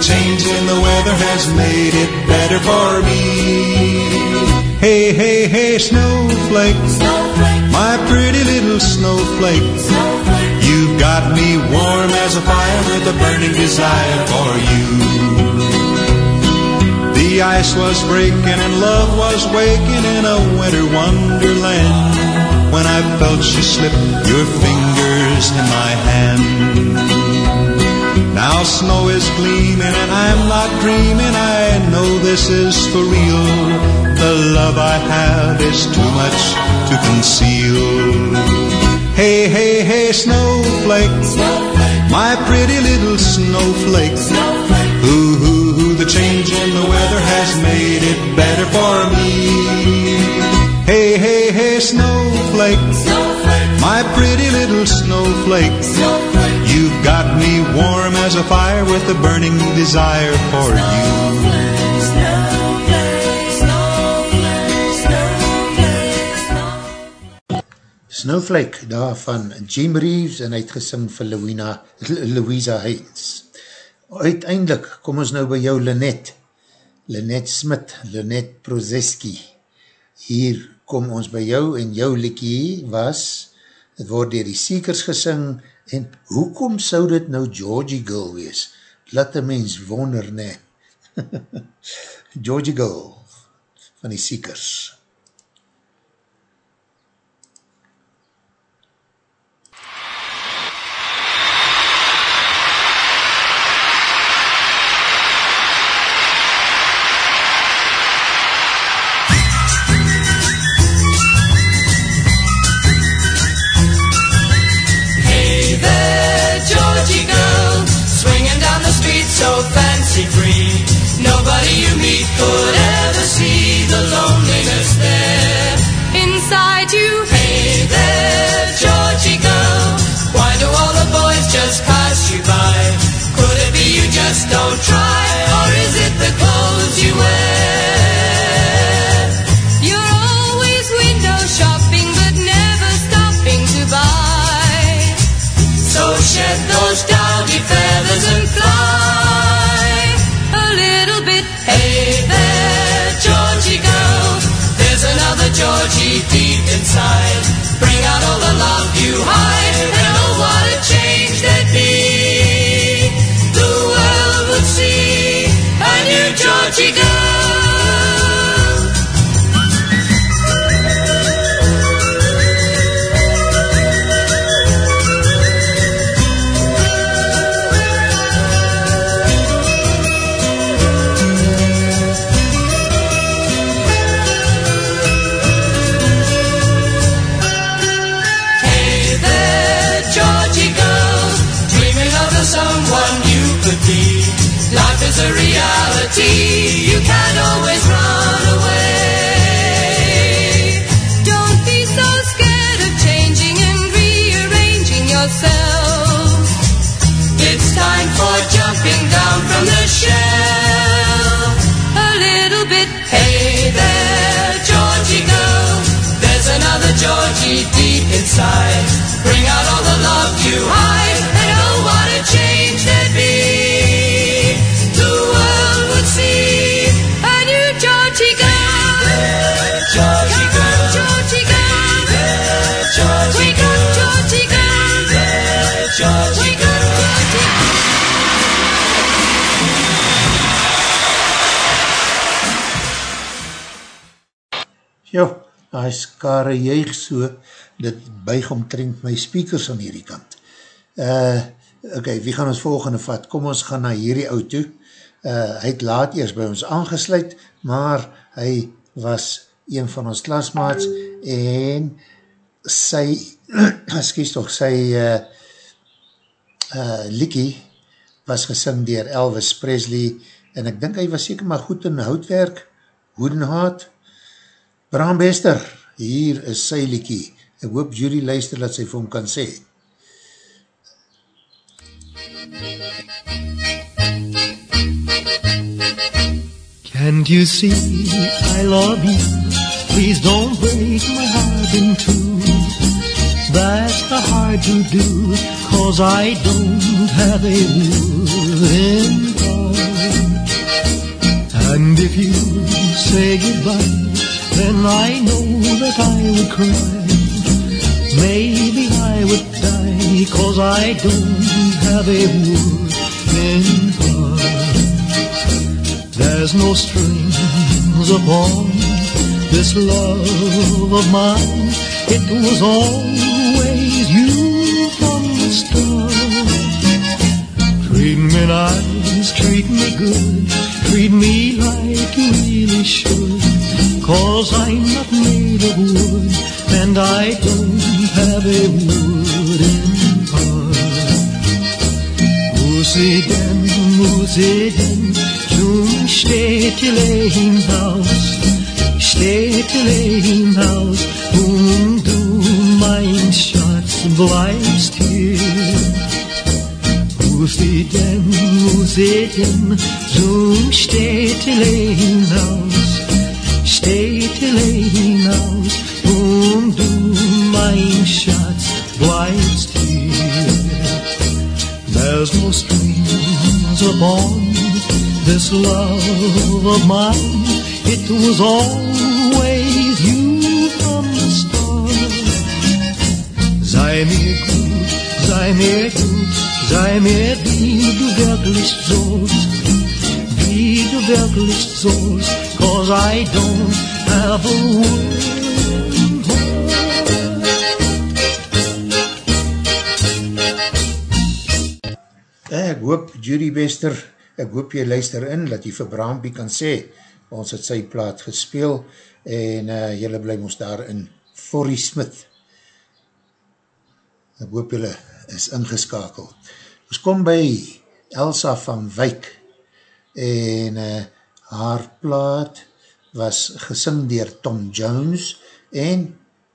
change in the weather has made it better for me. Hey, hey, hey, snowflake, my pretty little snowflake. You've got me warm as a fire with a burning desire for you. The ice was breaking and love was waking in a winter wonderland when I felt you slip your fingers in my hand. Now snow is gleaming and I'm not dreaming. I know this is for real. The love I have is too much to conceal. Hey, hey, hey, snowflake. My pretty little snowflake. Ooh, ooh, ooh, the change in the weather has made it better for me. Hey, hey, hey, snowflake. My pretty little snowflake. As a fire with a burning desire for you. Snowflake, daar van Jim Reeves en hy het gesing vir Louina, Louisa Heinz. Uiteindelik kom ons nou by jou Lynette. Lynette Smit, Lynette Prozeski. Hier kom ons by jou en jou likkie was, het word dier die Seekers gesing en hoekom sou dit nou Georgie Girl wees? Laat die mens wonder, ne? *laughs* Georgie Girl van die Seekers. So fancy free. Nobody you meet could ever see the loneliness there inside you. Hey there, Georgie girl, why do all the boys just pass you by? Could it be you just don't try, or is it the clothes you wear? ti. Hy skare juig so, dit buig omtrent my speakers aan hierdie kant. Uh, ok, wie gaan ons volgende vat? Kom ons gaan na hierdie auto. Uh, hy het laat eers by ons aangesluit, maar hy was een van ons klasmaats en sy, *clears throat* excuse toch, sy uh, uh, Likkie was gesing dier Elvis Presley en ek dink hy was seker maar goed in houtwerk, Hoedenhaat, Bram Bester, hier is sy liekie. Ek hoop Judy luister dat sy vir hom kan sê. Can't you see I love you? Please don't break my heart in two. That's the hard to do, cause I don't have a wooden heart. And if you say goodbye, then I know that I would cry. Maybe I would die, cause I don't have a wooden heart. There's no strings upon this love of mine. It was always you from the start. Treat me nice, treat me good, treat me like you really should. Cause I'm not made of wood, and I don't have a wooden heart. Musiken, Musiken, zum Städtelein-Haus, Städtelein-Haus, und du, mein Schatz, bleibst hier. Musiken, Musiken, zum Städtelein-Haus, Städtelein-Haus, und du, mein Schatz, bleibst hier. There's no strings upon this love of mine, it was always you from the start. Sei mir gut, sei mir gut, sei mir wie du wirklich sollst, wie du wirklich sollst, cause I don't have a word. Ek hoop, Judy Bester, ek hoop jy luister in, dat jy vir Brahmpie kan sê, ons het sy plaat gespeel, en uh, jylle bly ons daar in Forrie Smith. Ek hoop jylle is ingeskakeld. Ons kom by Elsa van Wyk, en uh, haar plaat was gesing dier Tom Jones, en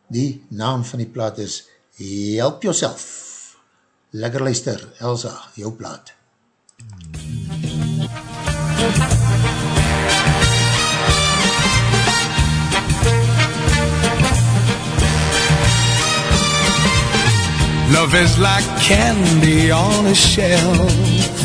die naam van die plaat is Help Yourself. Lekker luister, Elsa, jou plaat. Love is like candy on a shelf.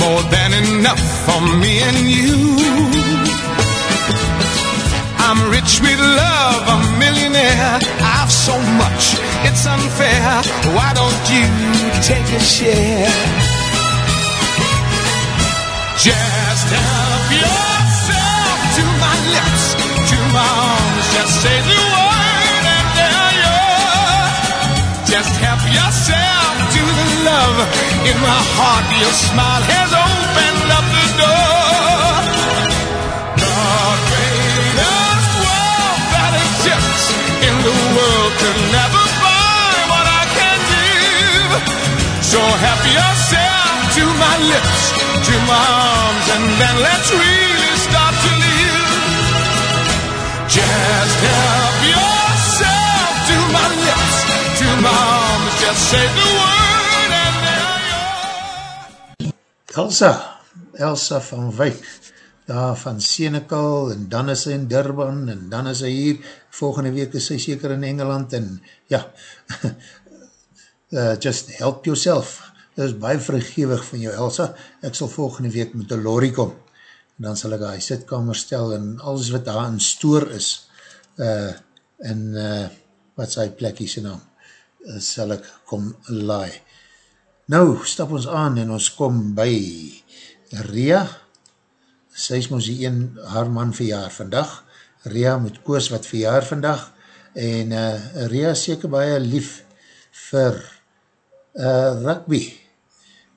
More than enough for me and you. I'm rich with love, a millionaire. I've so much, it's unfair. Why don't you take a share? Just help yourself to my lips, to my arms. Just say the word and they're. Just help yourself to the love in my heart. Your smile has opened up the door. The greatest wealth that exists in the world could never buy what I can give. So help yourself to my lips, to my arms, and then let's really start to live. Just help yourself to my lips, to my. Just say the word and they're Elsa, Elsa van Wyk, daar van Senekal, en dan is sy in Durban, en dan is sy hier, volgende week is sy seker in Engeland, en ja, uh, *laughs* just help yourself, dit is baie vergewig van jou Elsa, ek sal volgende week met een lorry kom, en dan sal ek die sitkamer stel, en alles wat daar in stoor is, uh, en uh, wat die plekkie sy naam, sal ek kom laai. Nou, stap ons aan en ons kom by Ria, sy is ons die een, haar man verjaar vandag, Ria met Koos wat verjaar vandag, en uh, Ria is seker baie lief vir uh, rugby,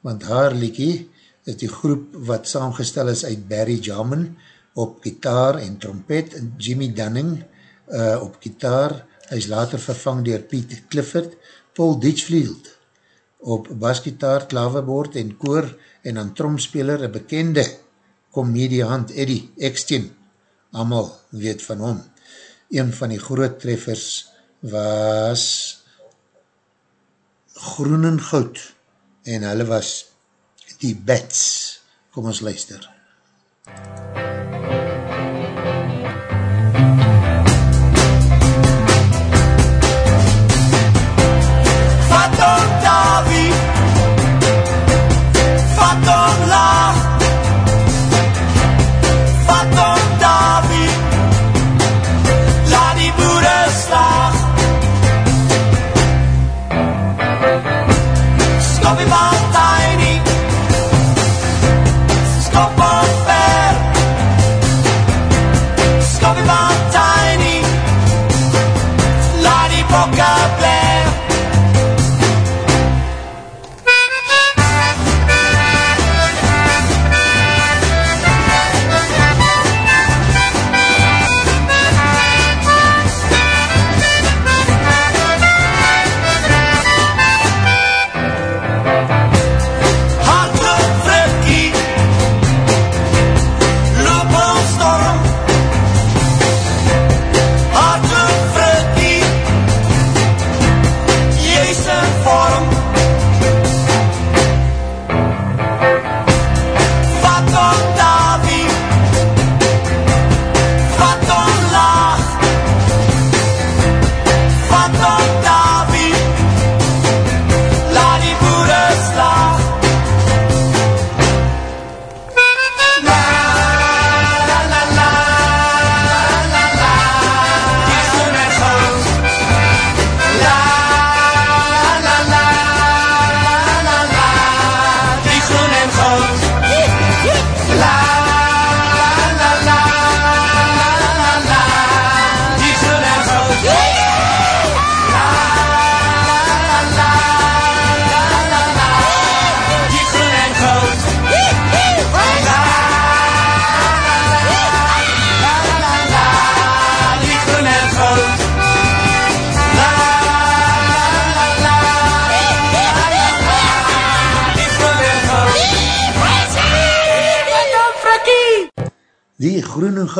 want haar liekie is die groep wat saamgestel is uit Barry Jamin op gitaar en trompet, en Jimmy Dunning uh, op gitaar, hy is later vervang dier Pete Clifford, Paul Ditchfield op basgitaar, klaverboord en koor en aan tromspeler een bekende comediehand Eddie Ekstein, amal weet van hom. Een van die groot treffers was Groen en Goud en hulle was die Bats. Kom ons luister. Die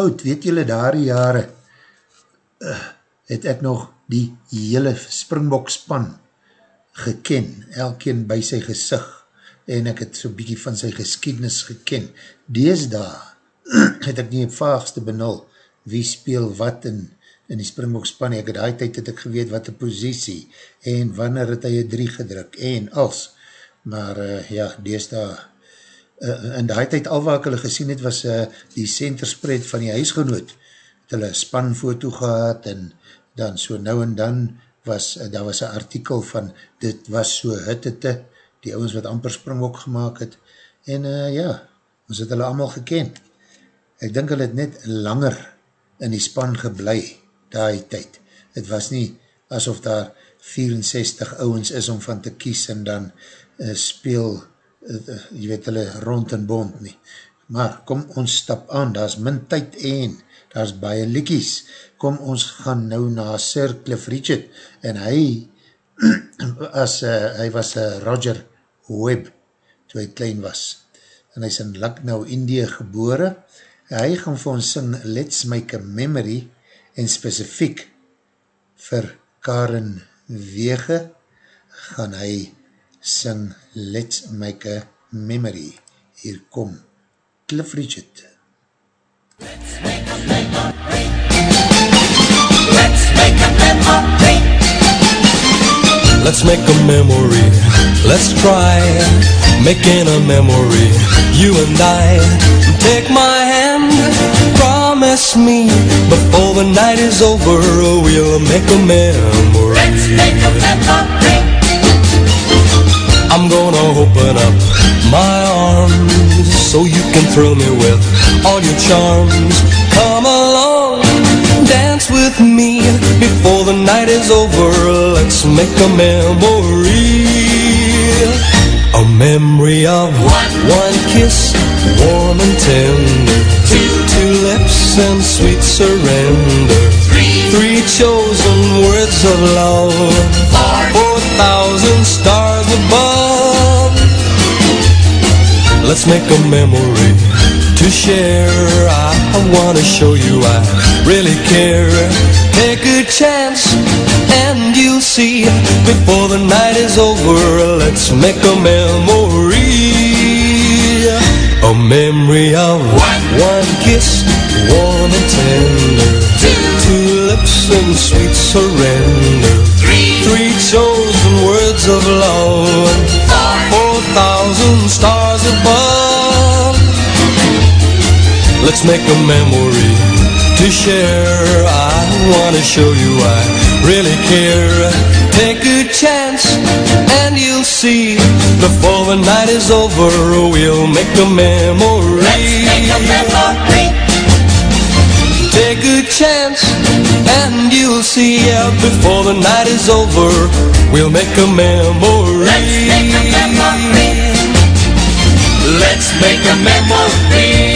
goud, weet julle daar die jare, uh, het ek nog die hele springbok span geken, elkeen by sy gezicht, en ek het so bykie van sy geskiednis geken. Dees daar *clears throat* het ek nie vaagste benul wie speel wat in, in die springbok span, ek het die tijd het ek geweet wat die positie, en wanneer het hy drie gedruk, en als, maar uh, ja, dees daar, uh, in die tijd al wat hulle gesien het, was uh, die centerspreid van die huisgenoot, het hulle spanfoto gehad, en dan so nou en dan, was, uh, daar was een artikel van, dit was so hittete, die ouwens wat amper springbok gemaakt het, en uh, ja, ons het hulle allemaal gekend. Ek dink hulle het net langer in die span geblei, daai tyd. Het was nie asof daar 64 ouwens is om van te kies en dan uh, speel jy weet hulle rond en bond nie. Maar kom ons stap aan, daar is min tyd en daar is baie likies. Kom ons gaan nou na Sir Cliff Richard en hy *clears throat* as uh, hy was uh, Roger Webb toe hy klein was. En hy is in Lucknow, Indië gebore. Hy gaan vir ons sing Let's Make a Memory en specifiek vir Karen Wege gaan hy sing Let's Make a Memory. Hier kom Cliff Richard. Let's make a memory. Let's make a memory. Let's make a memory. Let's try making a memory. You and I take my hand. Promise me before the night is over, we'll make a memory. Let's make a memory. I'm gonna open up my arms so you can thrill me with all your charms. Come along, dance with me before the night is over. Let's make a memory. A memory of one, one kiss, warm and tender. Two, two lips and sweet surrender. Three, three chosen words of love. Four, four thousand stars above. Let's make a memory to share. I, I wanna show you I really care. Take a chance and you'll see before the night is over. Let's make a memory. A memory of one, one kiss, warm and tender. Two, two lips and sweet surrender. Three, three chosen words of love. Four, four thousand stars above. Let's make a memory to share. I wanna show you I really care. Take a chance and you'll see before the night is over we'll make a memory. Let's make a memory. Take a chance and you'll see yeah, before the night is over we'll make a memory. Let's make a memory. Let's make a memory.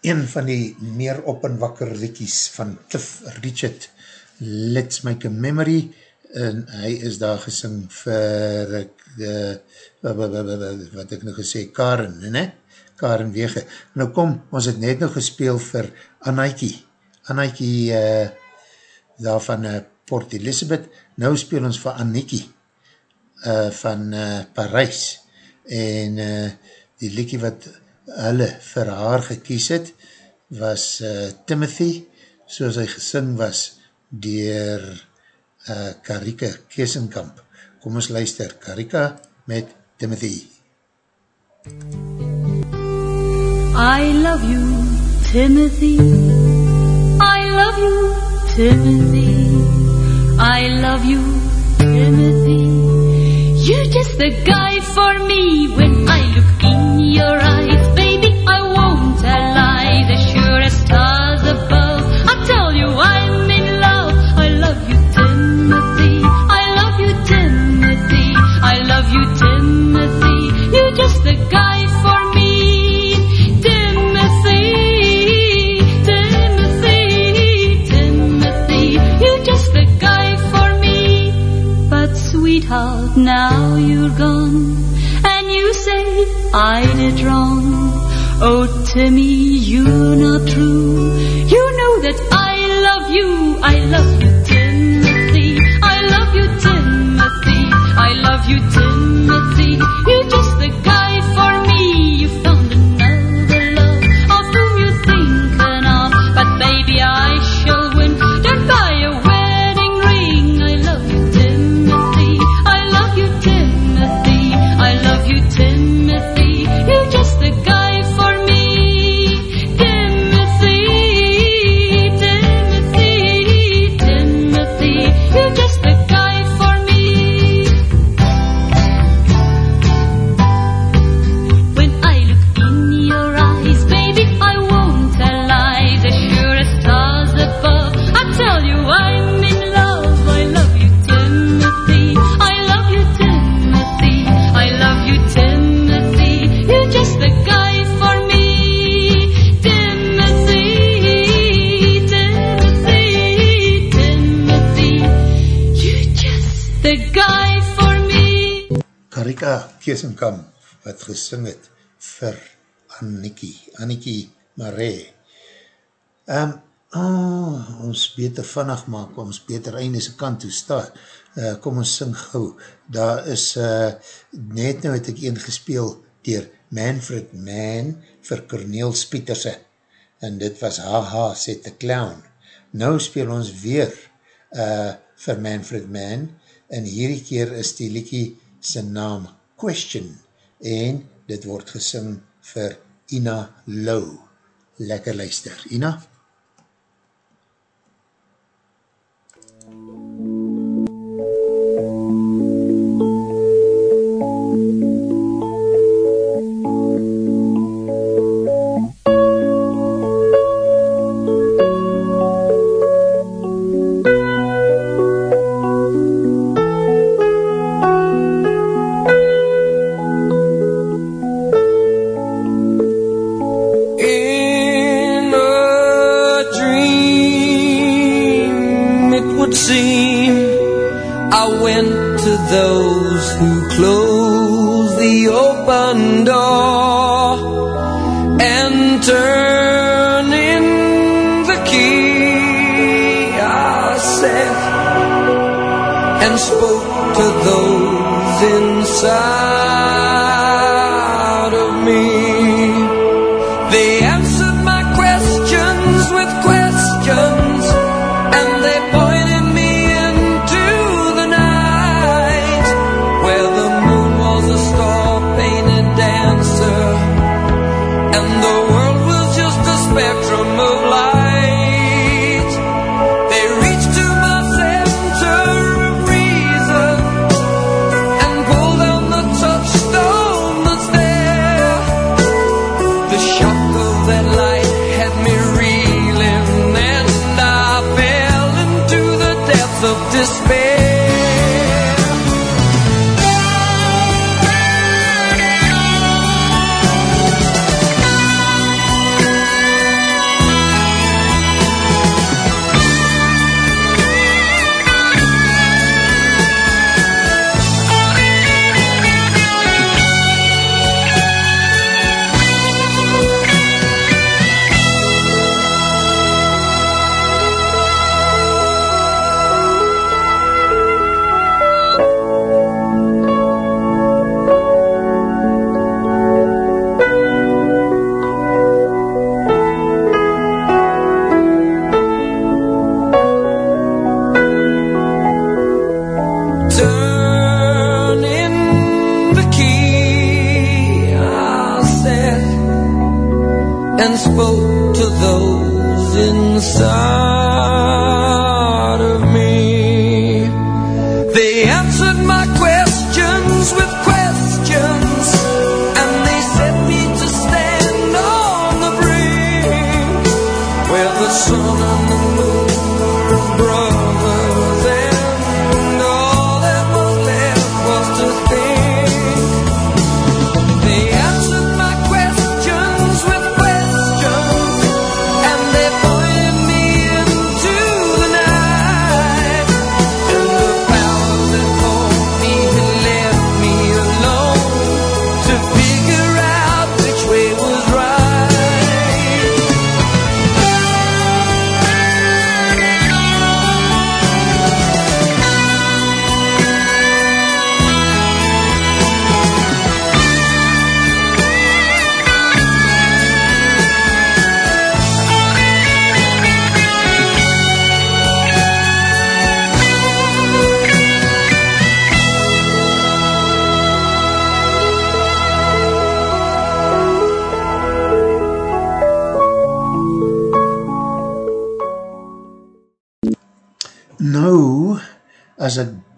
Een van die meer op en wakker liedjes van Cliff Richard, Let's Make a Memory, en hy is daar gesing vir uh, wat ek nou gesê, Karen, ne? Karen Wege. Nou kom, ons het net nou gespeel vir Anaikie, Anaikie uh, daar van uh, Port Elizabeth, nou speel ons vir Anaikie uh, van uh, Parijs, en uh, die liedje wat hulle vir haar gekies het, was uh, Timothy, soos hy gesing was, dier uh, Karika Kesenkamp. Kom ons luister, Karika met Timothy. I love you, Timothy. I love you, Timothy. I love you, Timothy. You're just the guy for me when I look in your eyes. Stars above, I'll tell you I'm in love. I love you, Timothy. I love you, Timothy. I love you, Timothy. You're just the guy for me. Timothy, Timothy, Timothy. You're just the guy for me. But sweetheart, now you're gone, and you say I did wrong. Oh, Timmy, you're not true. You know that I love you. I love you, Timothy. I love you, Timothy. I love you, Timothy. You just Keesenkamp, wat gesing het vir Annikie, Annikie Marais. Um, ehm, oh, ah, ons beter vannig maak, ons beter einde sy kant toe staat. Uh, eh, kom ons sing gauw. Daar is, uh, net nou het ek een gespeel dier Manfred Mann vir Corneel Spieterse. En dit was Haha, sê the clown. Nou speel ons weer uh, vir Manfred Mann en hierdie keer is die liekie sy naam Question en dit word gesing vir Ina Lou. Lekker luister, Ina. Ina. gospel.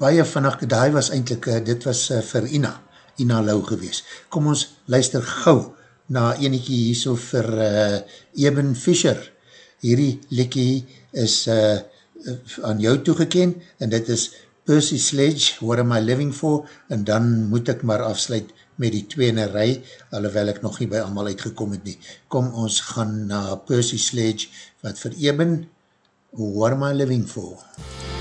Baie vannacht, daai was eindelijk, uh, dit was uh, vir Ina, Ina Lau gewees. Kom ons luister gauw na eniekie hier so vir uh, Eben Fischer. Hierdie likkie is uh, aan jou toegeken en dit is Percy Sledge, What Am I Living For? En dan moet ek maar afsluit met die tweene rij, alhoewel ek nog nie by allemaal uitgekom het nie. Kom ons gaan na Percy Sledge, wat vir Eben, What Am I Living For? What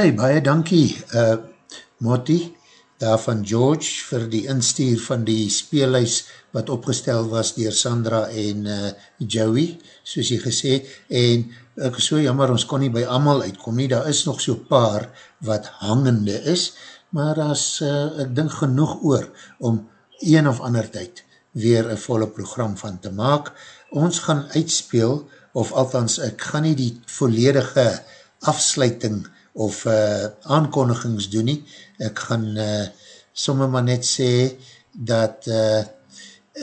Daar sê, baie dankie, uh, Motti, daar van George, vir die instuur van die speelhuis wat opgestel was dier Sandra en uh, Joey, soos jy gesê, en ek is so jammer, ons kon nie by amal uitkom nie, daar is nog so paar wat hangende is, maar daar is, uh, ek dink genoeg oor, om een of ander tyd weer een volle program van te maak. Ons gaan uitspeel, of althans, ek gaan nie die volledige afsluiting of uh, aankondigings doen nie. Ek gaan uh, somme maar net sê dat uh,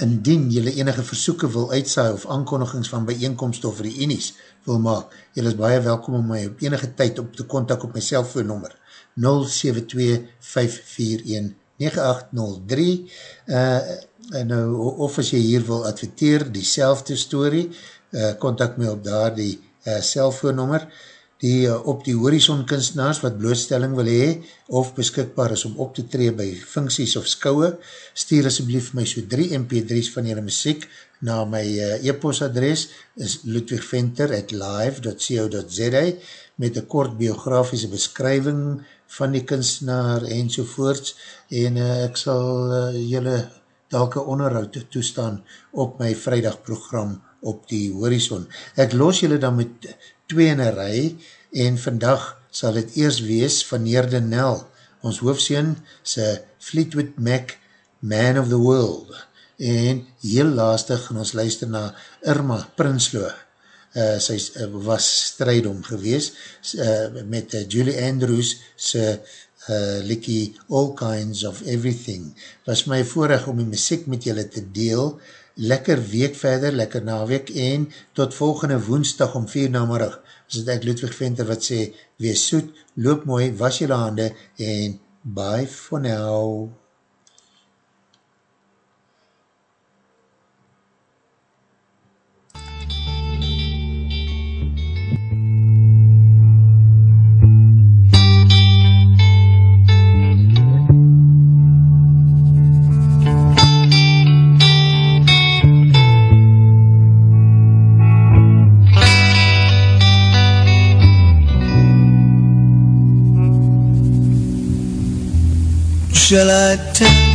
indien jylle enige versoeken wil uitsaai of aankondigings van bijeenkomst of reenies wil maak, jylle is baie welkom om my op enige tyd op te kontak op my cellfoonnummer 072-541-9803 uh, en nou, of as jy hier wil adverteer, die selfde story, uh, kontak my op daar die uh, cellfoonnummer die uh, op die horizon kunstenaars wat blootstelling wil hee, of beskikbaar is om op te tree by funksies of skouwe, stuur asjeblief my so 3 mp3's van jyre muziek na my uh, e-postadres is ludwigventer at live.co.za met een kort biografiese beskrywing van die kunstenaar en sovoorts en uh, ek sal uh, jylle dalke onderhoud toestaan op my vrijdagprogram op die horizon. Ek los jylle dan met twee in een rij en vandag sal het eers wees van Neerde Nel, ons hoofseen, sy Fleetwood Mac, Man of the World. En heel laastig gaan ons luister na Irma Prinsloo. Uh, sy uh, was strijdom gewees uh, met uh, Julie Andrews sy uh, likkie All Kinds of Everything. Was my voorrecht om die muziek met julle te deel. Lekker week verder, lekker naweek en tot volgende woensdag om vier namerig. Is het ek Ludwig Venter wat sê, wees soet, loop mooi, was julle hande en bye for now. shall I take?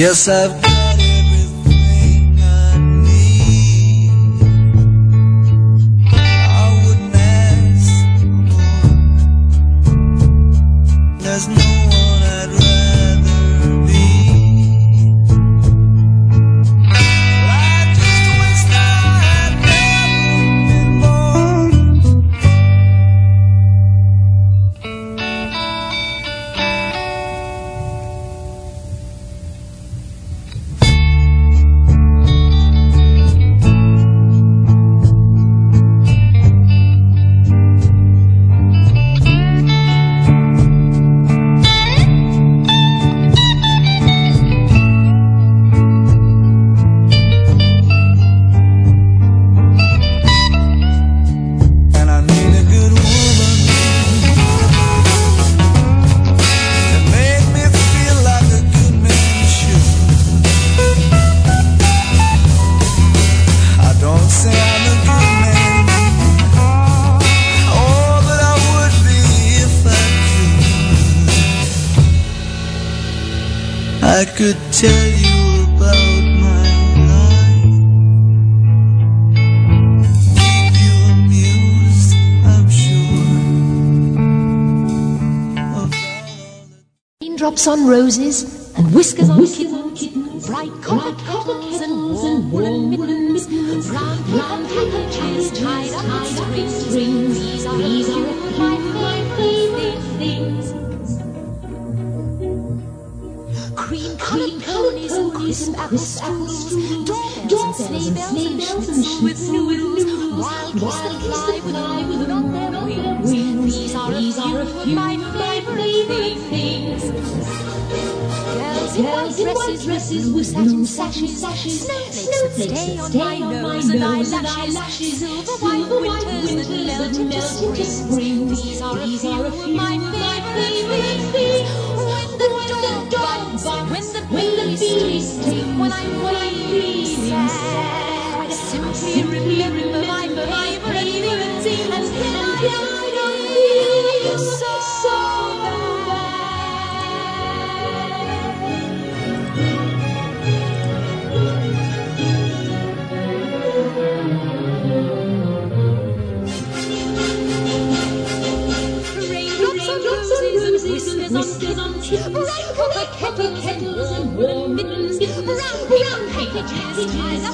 Yes, I've on roses and whiskers on kittens. in white dresses with satin sashes, sashes, snowflakes that stay on my nose and eyelashes, eyelashes silver white winters that melt into spring. These are a few of my favorite things.